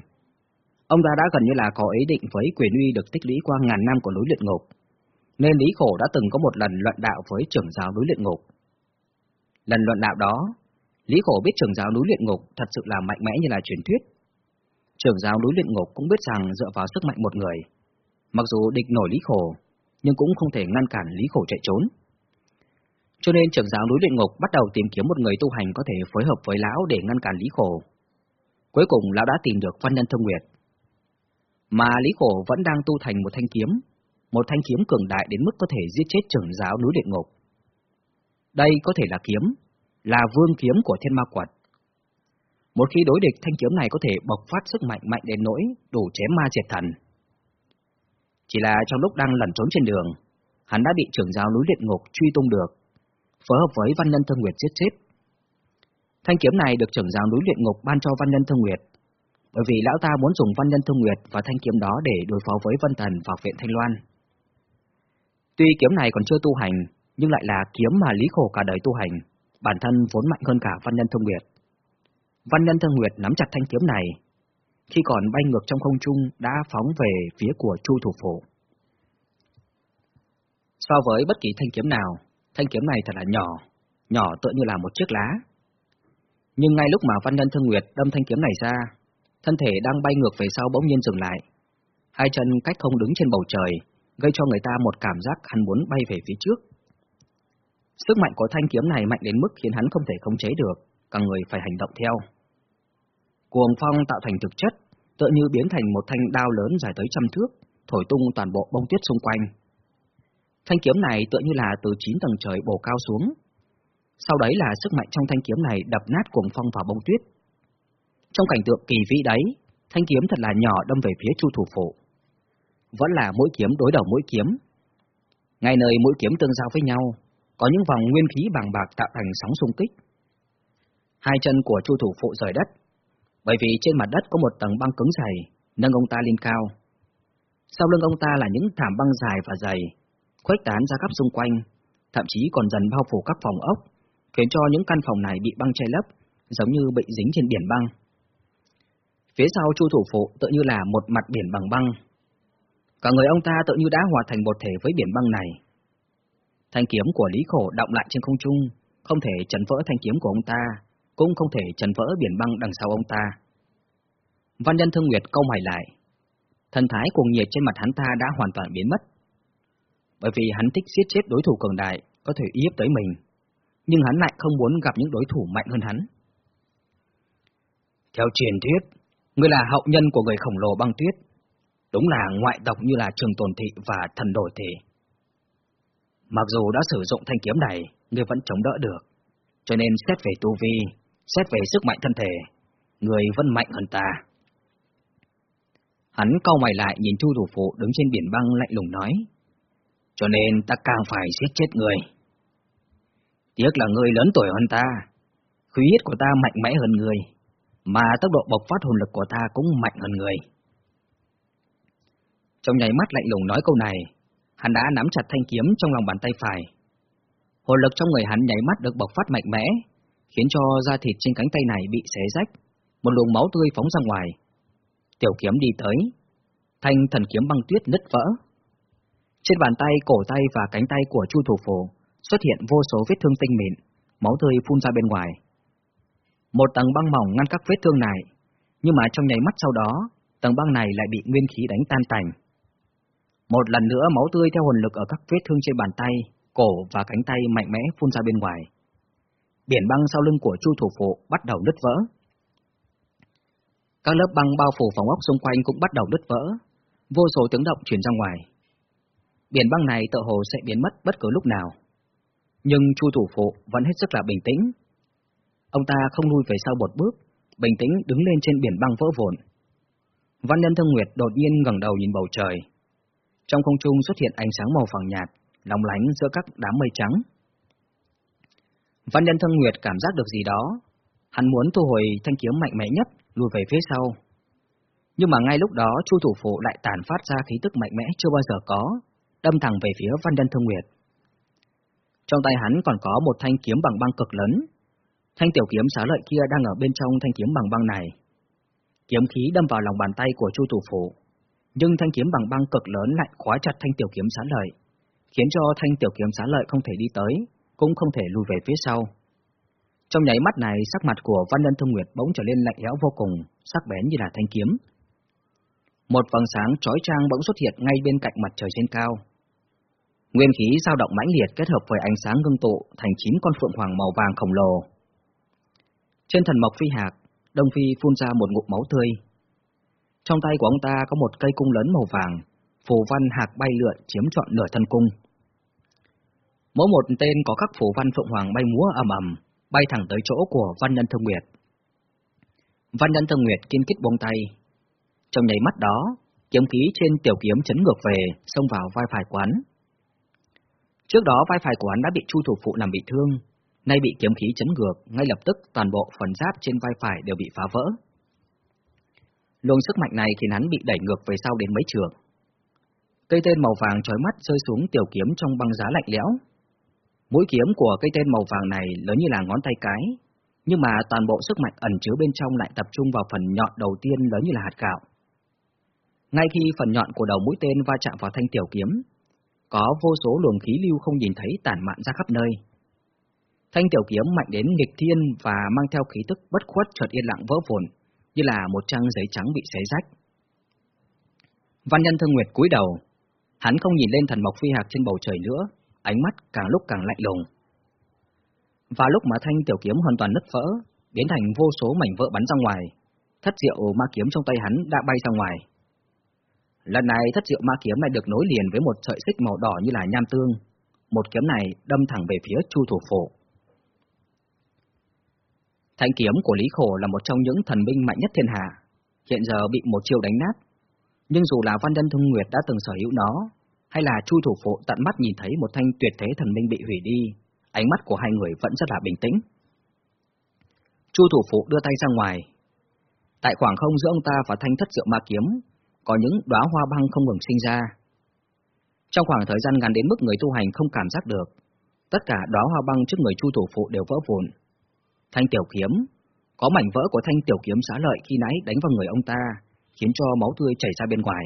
ông ta đã gần như là có ý định với quyền uy được tích lũy qua ngàn năm của núi luyện ngục, nên Lý Khổ đã từng có một lần luận đạo với trưởng giáo núi luyện ngục. Lần luận đạo đó, Lý Khổ biết trưởng giáo núi luyện ngục thật sự là mạnh mẽ như là truyền thuyết. Trưởng giáo núi luyện ngục cũng biết rằng dựa vào sức mạnh một người, mặc dù địch nổi Lý Khổ, nhưng cũng không thể ngăn cản Lý Khổ chạy trốn. Cho nên trưởng giáo núi luyện ngục bắt đầu tìm kiếm một người tu hành có thể phối hợp với lão để ngăn cản Lý Khổ. Cuối cùng lão đã tìm được Văn Nhân Thông Nguyệt. Mà Lý Khổ vẫn đang tu thành một thanh kiếm, một thanh kiếm cường đại đến mức có thể giết chết trưởng giáo núi địa ngục. Đây có thể là kiếm, là vương kiếm của thiên ma quật. Một khi đối địch thanh kiếm này có thể bộc phát sức mạnh mạnh đến nỗi đủ chém ma triệt thần. Chỉ là trong lúc đang lẩn trốn trên đường, hắn đã bị trưởng giáo núi địa ngục truy tung được, phối hợp với Văn Nhân Thương Nguyệt giết chết. Thanh kiếm này được trưởng giáo núi luyện ngục ban cho Văn Nhân Thương Nguyệt, bởi vì lão ta muốn dùng Văn Nhân thông Nguyệt và thanh kiếm đó để đối phó với Vân Thần và viện Thanh Loan. Tuy kiếm này còn chưa tu hành, nhưng lại là kiếm mà lý khổ cả đời tu hành, bản thân vốn mạnh hơn cả Văn Nhân thông Nguyệt. Văn Nhân thông Nguyệt nắm chặt thanh kiếm này, khi còn bay ngược trong không trung đã phóng về phía của Chu thủ phủ. So với bất kỳ thanh kiếm nào, Thanh kiếm này thật là nhỏ, nhỏ tựa như là một chiếc lá. Nhưng ngay lúc mà Văn Nhân Thương Nguyệt đâm thanh kiếm này ra, thân thể đang bay ngược về sau bỗng nhiên dừng lại. Hai chân cách không đứng trên bầu trời, gây cho người ta một cảm giác hắn muốn bay về phía trước. Sức mạnh của thanh kiếm này mạnh đến mức khiến hắn không thể khống chế được, cả người phải hành động theo. Cuồng phong tạo thành thực chất, tựa như biến thành một thanh đao lớn dài tới trăm thước, thổi tung toàn bộ bông tuyết xung quanh. Thanh kiếm này tựa như là từ chín tầng trời bổ cao xuống. Sau đấy là sức mạnh trong thanh kiếm này đập nát cuồng phong vào bông tuyết. Trong cảnh tượng kỳ vĩ đấy, thanh kiếm thật là nhỏ đâm về phía Chu thủ phụ. Vẫn là mũi kiếm đối đầu mũi kiếm. Ngay nơi mũi kiếm tương giao với nhau, có những vòng nguyên khí bàng bạc tạo thành sóng xung kích. Hai chân của Chu thủ phụ rời đất, bởi vì trên mặt đất có một tầng băng cứng dày, nâng ông ta lên cao. Sau lưng ông ta là những thảm băng dài và dày, khuếch tán ra khắp xung quanh, thậm chí còn dần bao phủ các phòng ốc, khiến cho những căn phòng này bị băng che lấp, giống như bị dính trên biển băng. Phía sau Chu thủ phụ tự như là một mặt biển bằng băng. Cả người ông ta tự như đã hòa thành một thể với biển băng này. Thanh kiếm của Lý Khổ động lại trên không trung, không thể chấn vỡ thanh kiếm của ông ta, cũng không thể chấn vỡ biển băng đằng sau ông ta. Văn nhân thương nguyệt câu mày lại. Thần thái cuồng nhiệt trên mặt hắn ta đã hoàn toàn biến mất. Bởi vì hắn thích giết chết đối thủ cường đại, có thể yếp tới mình, nhưng hắn lại không muốn gặp những đối thủ mạnh hơn hắn. Theo truyền thuyết, người là hậu nhân của người khổng lồ băng tuyết, đúng là ngoại tộc như là trường tồn thị và thần đổi thế. Mặc dù đã sử dụng thanh kiếm này, người vẫn chống đỡ được, cho nên xét về tu vi, xét về sức mạnh thân thể, người vẫn mạnh hơn ta. Hắn cau mày lại nhìn Chu thủ phụ đứng trên biển băng lạnh lùng nói, cho nên ta càng phải giết chết người. Tiếc là người lớn tuổi hơn ta, khí huyết của ta mạnh mẽ hơn người, mà tốc độ bộc phát hồn lực của ta cũng mạnh hơn người. Trong nháy mắt lạnh lùng nói câu này, hắn đã nắm chặt thanh kiếm trong lòng bàn tay phải. Hồn lực trong người hắn nháy mắt được bộc phát mạnh mẽ, khiến cho da thịt trên cánh tay này bị xé rách, một luồng máu tươi phóng ra ngoài. Tiểu kiếm đi tới, thanh thần kiếm băng tuyết nứt vỡ. Trên bàn tay, cổ tay và cánh tay của Chu thủ phổ xuất hiện vô số vết thương tinh mịn, máu tươi phun ra bên ngoài. Một tầng băng mỏng ngăn các vết thương này, nhưng mà trong nháy mắt sau đó, tầng băng này lại bị nguyên khí đánh tan tành. Một lần nữa máu tươi theo hồn lực ở các vết thương trên bàn tay, cổ và cánh tay mạnh mẽ phun ra bên ngoài. Biển băng sau lưng của Chu thủ phụ bắt đầu nứt vỡ. Các lớp băng bao phủ phòng ốc xung quanh cũng bắt đầu nứt vỡ, vô số tiếng động truyền ra ngoài. Biển băng này tự hồ sẽ biến mất bất cứ lúc nào. Nhưng Chu thủ phụ vẫn hết sức là bình tĩnh. Ông ta không lui về sau một bước, bình tĩnh đứng lên trên biển băng vỡ vụn. Văn nhân Thương Nguyệt đột nhiên ngẩng đầu nhìn bầu trời. Trong không trung xuất hiện ánh sáng màu vàng nhạt, lóng lánh giữa các đám mây trắng. Văn nhân Thương Nguyệt cảm giác được gì đó, hắn muốn thu hồi thanh kiếm mạnh mẽ nhất, lùi về phía sau. Nhưng mà ngay lúc đó Chu thủ phụ lại tàn phát ra khí tức mạnh mẽ chưa bao giờ có, đâm thẳng về phía Văn nhân Thương Nguyệt. Trong tay hắn còn có một thanh kiếm bằng băng cực lớn. Thanh tiểu kiếm xá lợi kia đang ở bên trong thanh kiếm bằng băng này. Kiếm khí đâm vào lòng bàn tay của Chu thủ phủ, nhưng thanh kiếm bằng băng cực lớn lại khóa chặt thanh tiểu kiếm xá lợi, khiến cho thanh tiểu kiếm xá lợi không thể đi tới, cũng không thể lùi về phía sau. Trong nháy mắt này, sắc mặt của Văn Nhân Thông Nguyệt bỗng trở lên lạnh lẽo vô cùng, sắc bén như là thanh kiếm. Một vầng sáng chói chang bỗng xuất hiện ngay bên cạnh mặt trời trên cao, Nguyên khí dao động mãnh liệt kết hợp với ánh sáng ngưng tụ thành chín con phượng hoàng màu vàng khổng lồ. Trên thần mộc phi hạc, Đông Phi phun ra một ngụm máu tươi. Trong tay của ông ta có một cây cung lớn màu vàng, phù văn hạc bay lượn chiếm trọn nửa thân cung. Mỗi một tên có các phù văn phượng hoàng bay múa ầm ầm, bay thẳng tới chỗ của Văn Nhân Thương Nguyệt. Văn Nhân Thương Nguyệt kiên kích buông tay. Trong nháy mắt đó, kiếm khí trên tiểu kiếm chấn ngược về, xông vào vai phải quán. Trước đó vai phải của hắn đã bị Chu thủ phụ làm bị thương, nay bị kiếm khí chấn ngược, ngay lập tức toàn bộ phần giáp trên vai phải đều bị phá vỡ. Luồng sức mạnh này khiến hắn bị đẩy ngược về sau đến mấy trường. Cây tên màu vàng trói mắt rơi xuống tiểu kiếm trong băng giá lạnh lẽo. Mũi kiếm của cây tên màu vàng này lớn như là ngón tay cái, nhưng mà toàn bộ sức mạnh ẩn chứa bên trong lại tập trung vào phần nhọn đầu tiên lớn như là hạt gạo. Ngay khi phần nhọn của đầu mũi tên va chạm vào thanh tiểu kiếm, có vô số luồng khí lưu không nhìn thấy tản mạn ra khắp nơi. Thanh tiểu kiếm mạnh đến nghịch thiên và mang theo khí tức bất khuất chợt yên lặng vỡ vụn, như là một trang giấy trắng bị xé rách. Văn nhân thương nguyệt cúi đầu, hắn không nhìn lên thần mộc phi hạc trên bầu trời nữa, ánh mắt càng lúc càng lạnh lùng. Và lúc mà thanh tiểu kiếm hoàn toàn nứt vỡ, biến thành vô số mảnh vỡ bắn ra ngoài, thất diệu ma kiếm trong tay hắn đã bay ra ngoài. Lần này thất diệu ma kiếm lại được nối liền với một sợi xích màu đỏ như là nham tương. Một kiếm này đâm thẳng về phía Chu Thủ Phổ. Thanh kiếm của Lý Khổ là một trong những thần binh mạnh nhất thiên hạ, hiện giờ bị một chiêu đánh nát. Nhưng dù là Văn Nhân Thông Nguyệt đã từng sở hữu nó, hay là Chu Thủ Phụ tận mắt nhìn thấy một thanh tuyệt thế thần binh bị hủy đi, ánh mắt của hai người vẫn rất là bình tĩnh. Chu Thủ Phụ đưa tay ra ngoài. Tại khoảng không giữa ông ta và thanh thất rượu ma kiếm, có những đóa hoa băng không ngừng sinh ra. Trong khoảng thời gian ngắn đến mức người tu hành không cảm giác được, tất cả đóa hoa băng trước người Chu Thủ Phụ đều vỡ vụn. Thanh tiểu kiếm, có mảnh vỡ của thanh tiểu kiếm xá lợi khi nãy đánh vào người ông ta, khiến cho máu tươi chảy ra bên ngoài.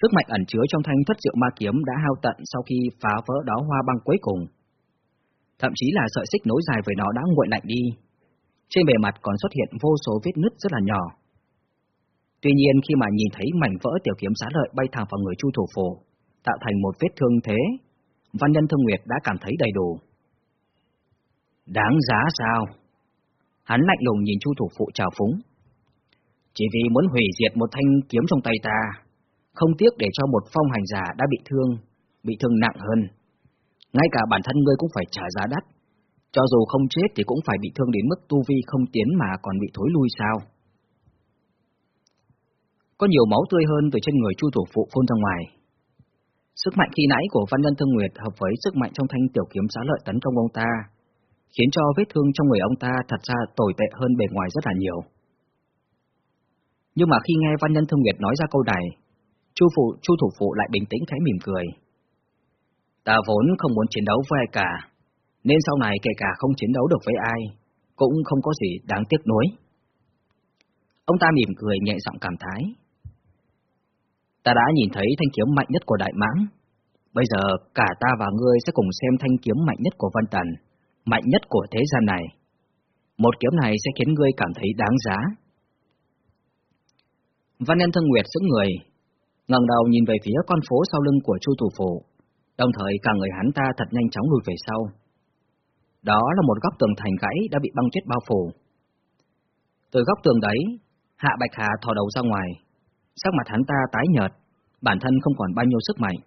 Sức mạnh ẩn chứa trong thanh thất diệu ma kiếm đã hao tận sau khi phá vỡ đó hoa băng cuối cùng. Thậm chí là sợi xích nối dài với nó đã nguội lạnh đi. Trên bề mặt còn xuất hiện vô số vết nứt rất là nhỏ. Tuy nhiên khi mà nhìn thấy mảnh vỡ tiểu kiếm xá lợi bay thẳng vào người Chu Thủ Phổ, tạo thành một vết thương thế, Văn Nhân Thương Nguyệt đã cảm thấy đầy đủ. Đáng giá sao? Hắn lạnh lùng nhìn Chu Thủ Phụ chào phúng. Chỉ vì muốn hủy diệt một thanh kiếm trong tay ta, không tiếc để cho một phong hành giả đã bị thương, bị thương nặng hơn. Ngay cả bản thân ngươi cũng phải trả giá đắt. Cho dù không chết thì cũng phải bị thương đến mức tu vi không tiến mà còn bị thối lui sao? Có nhiều máu tươi hơn từ trên người Chu thủ phụ phun ra ngoài. Sức mạnh khi nãy của Văn Nhân Thương Nguyệt hợp với sức mạnh trong thanh tiểu kiếm xá lợi tấn công ông ta, khiến cho vết thương trong người ông ta thật ra tồi tệ hơn bề ngoài rất là nhiều. Nhưng mà khi nghe Văn Nhân Thương Nguyệt nói ra câu này, Chu phụ Chu thủ phụ lại bình tĩnh khẽ mỉm cười. Ta vốn không muốn chiến đấu với ai cả, nên sau này kể cả không chiến đấu được với ai, cũng không có gì đáng tiếc nuối. Ông ta mỉm cười nhẹ giọng cảm thái. Ta đã nhìn thấy thanh kiếm mạnh nhất của Đại Mãng. Bây giờ cả ta và ngươi sẽ cùng xem thanh kiếm mạnh nhất của văn Tần, mạnh nhất của thế gian này. Một kiếm này sẽ khiến ngươi cảm thấy đáng giá. Văn Nhân Thân Nguyệt sững người, ngẩng đầu nhìn về phía con phố sau lưng của Chu Thủ Phủ, đồng thời cả người hắn ta thật nhanh chóng lùi về sau. Đó là một góc tường thành gãy đã bị băng tuyết bao phủ. Từ góc tường đấy, Hạ Bạch Hà thò đầu ra ngoài, sắc mặt hắn ta tái nhợt, bản thân không còn bao nhiêu sức mạnh.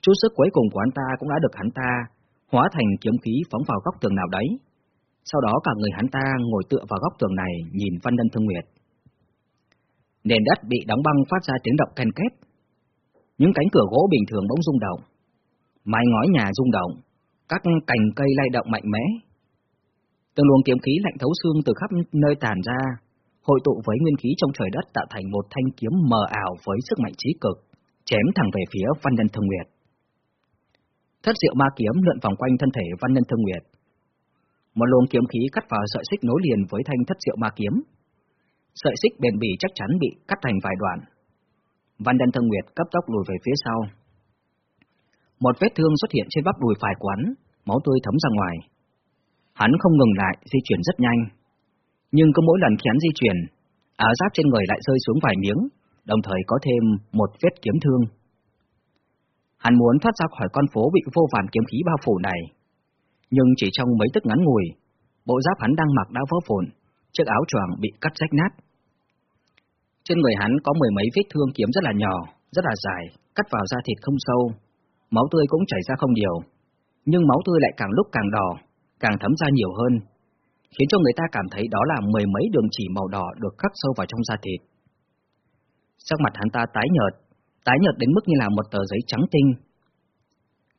Chút sức cuối cùng của hắn ta cũng đã được hắn ta hóa thành kiếm khí phóng vào góc tường nào đấy. Sau đó cả người hắn ta ngồi tựa vào góc tường này nhìn Văn Đân Thương Nguyệt. Nền đất bị đóng băng phát ra tiếng động ken két. Những cánh cửa gỗ bình thường bỗng rung động. Mái ngói nhà rung động, các cành cây lay động mạnh mẽ. Từng luồng kiếm khí lạnh thấu xương từ khắp nơi tàn ra, hội tụ với nguyên khí trong trời đất tạo thành một thanh kiếm mờ ảo với sức mạnh trí cực, chém thẳng về phía Văn Nhân Thương Nguyệt. Thất diệu ma kiếm lượn vòng quanh thân thể Văn Nhân Thương Nguyệt. Một luồng kiếm khí cắt vào sợi xích nối liền với thanh thất diệu ma kiếm. Sợi xích bền bỉ chắc chắn bị cắt thành vài đoạn. Văn Nhân Thương Nguyệt cấp tốc lùi về phía sau. Một vết thương xuất hiện trên bắp đùi phải quán, máu tươi thấm ra ngoài. Hắn không ngừng lại, di chuyển rất nhanh, nhưng cứ mỗi lần khiến di chuyển, áo giáp trên người lại rơi xuống vài miếng, đồng thời có thêm một vết kiếm thương. Hắn muốn thoát ra khỏi con phố bị vô vàn kiếm khí bao phủ này, nhưng chỉ trong mấy tức ngắn ngủi, bộ giáp hắn đang mặc đã vỡ vụn, chiếc áo choàng bị cắt rách nát. Trên người hắn có mười mấy vết thương kiếm rất là nhỏ, rất là dài, cắt vào da thịt không sâu, máu tươi cũng chảy ra không nhiều, nhưng máu tươi lại càng lúc càng đỏ, càng thấm ra nhiều hơn, khiến cho người ta cảm thấy đó là mười mấy đường chỉ màu đỏ được khắc sâu vào trong da thịt. Sắc mặt hắn ta tái nhợt, tái nhợt đến mức như là một tờ giấy trắng tinh.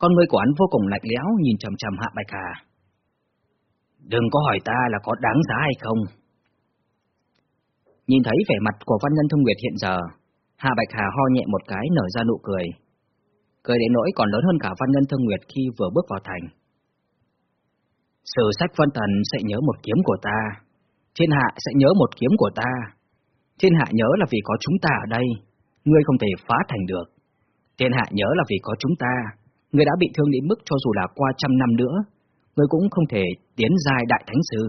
Con người của hắn vô cùng lạnh lẽo nhìn chầm chầm Hạ Bạch Hà. Đừng có hỏi ta là có đáng giá hay không. Nhìn thấy vẻ mặt của Văn Nhân Thông Nguyệt hiện giờ, Hạ Bạch Hà ho nhẹ một cái nở ra nụ cười. Cười đến nỗi còn lớn hơn cả Văn Nhân Thông Nguyệt khi vừa bước vào thành. Sử sách phân thần sẽ nhớ một kiếm của ta, thiên hạ sẽ nhớ một kiếm của ta. Thiên hạ nhớ là vì có chúng ta ở đây, ngươi không thể phá thành được. Thiên hạ nhớ là vì có chúng ta, ngươi đã bị thương đến mức cho dù là qua trăm năm nữa, ngươi cũng không thể tiến dài đại thánh sư.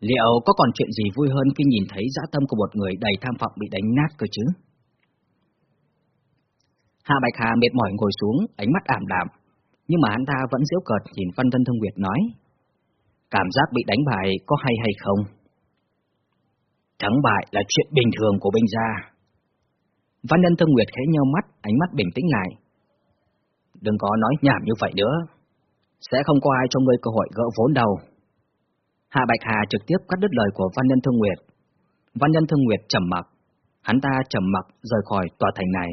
Liệu có còn chuyện gì vui hơn khi nhìn thấy dã tâm của một người đầy tham vọng bị đánh nát cơ chứ? Hạ Bạch Hà mệt mỏi ngồi xuống, ánh mắt ảm đạm, nhưng mà hắn ta vẫn giễu cợt nhìn Văn Tân Thông Nguyệt nói, cảm giác bị đánh bại có hay hay không? Thắng bại là chuyện bình thường của binh gia. Văn nhân Thương Nguyệt khẽ nhau mắt, ánh mắt bình tĩnh lại. Đừng có nói nhảm như vậy nữa. Sẽ không có ai cho ngươi cơ hội gỡ vốn đâu. Hạ Bạch Hà trực tiếp cắt đứt lời của Văn Nhân Thương Nguyệt. Văn Nhân Thương Nguyệt trầm mặc. Hắn ta trầm mặc rời khỏi tòa thành này.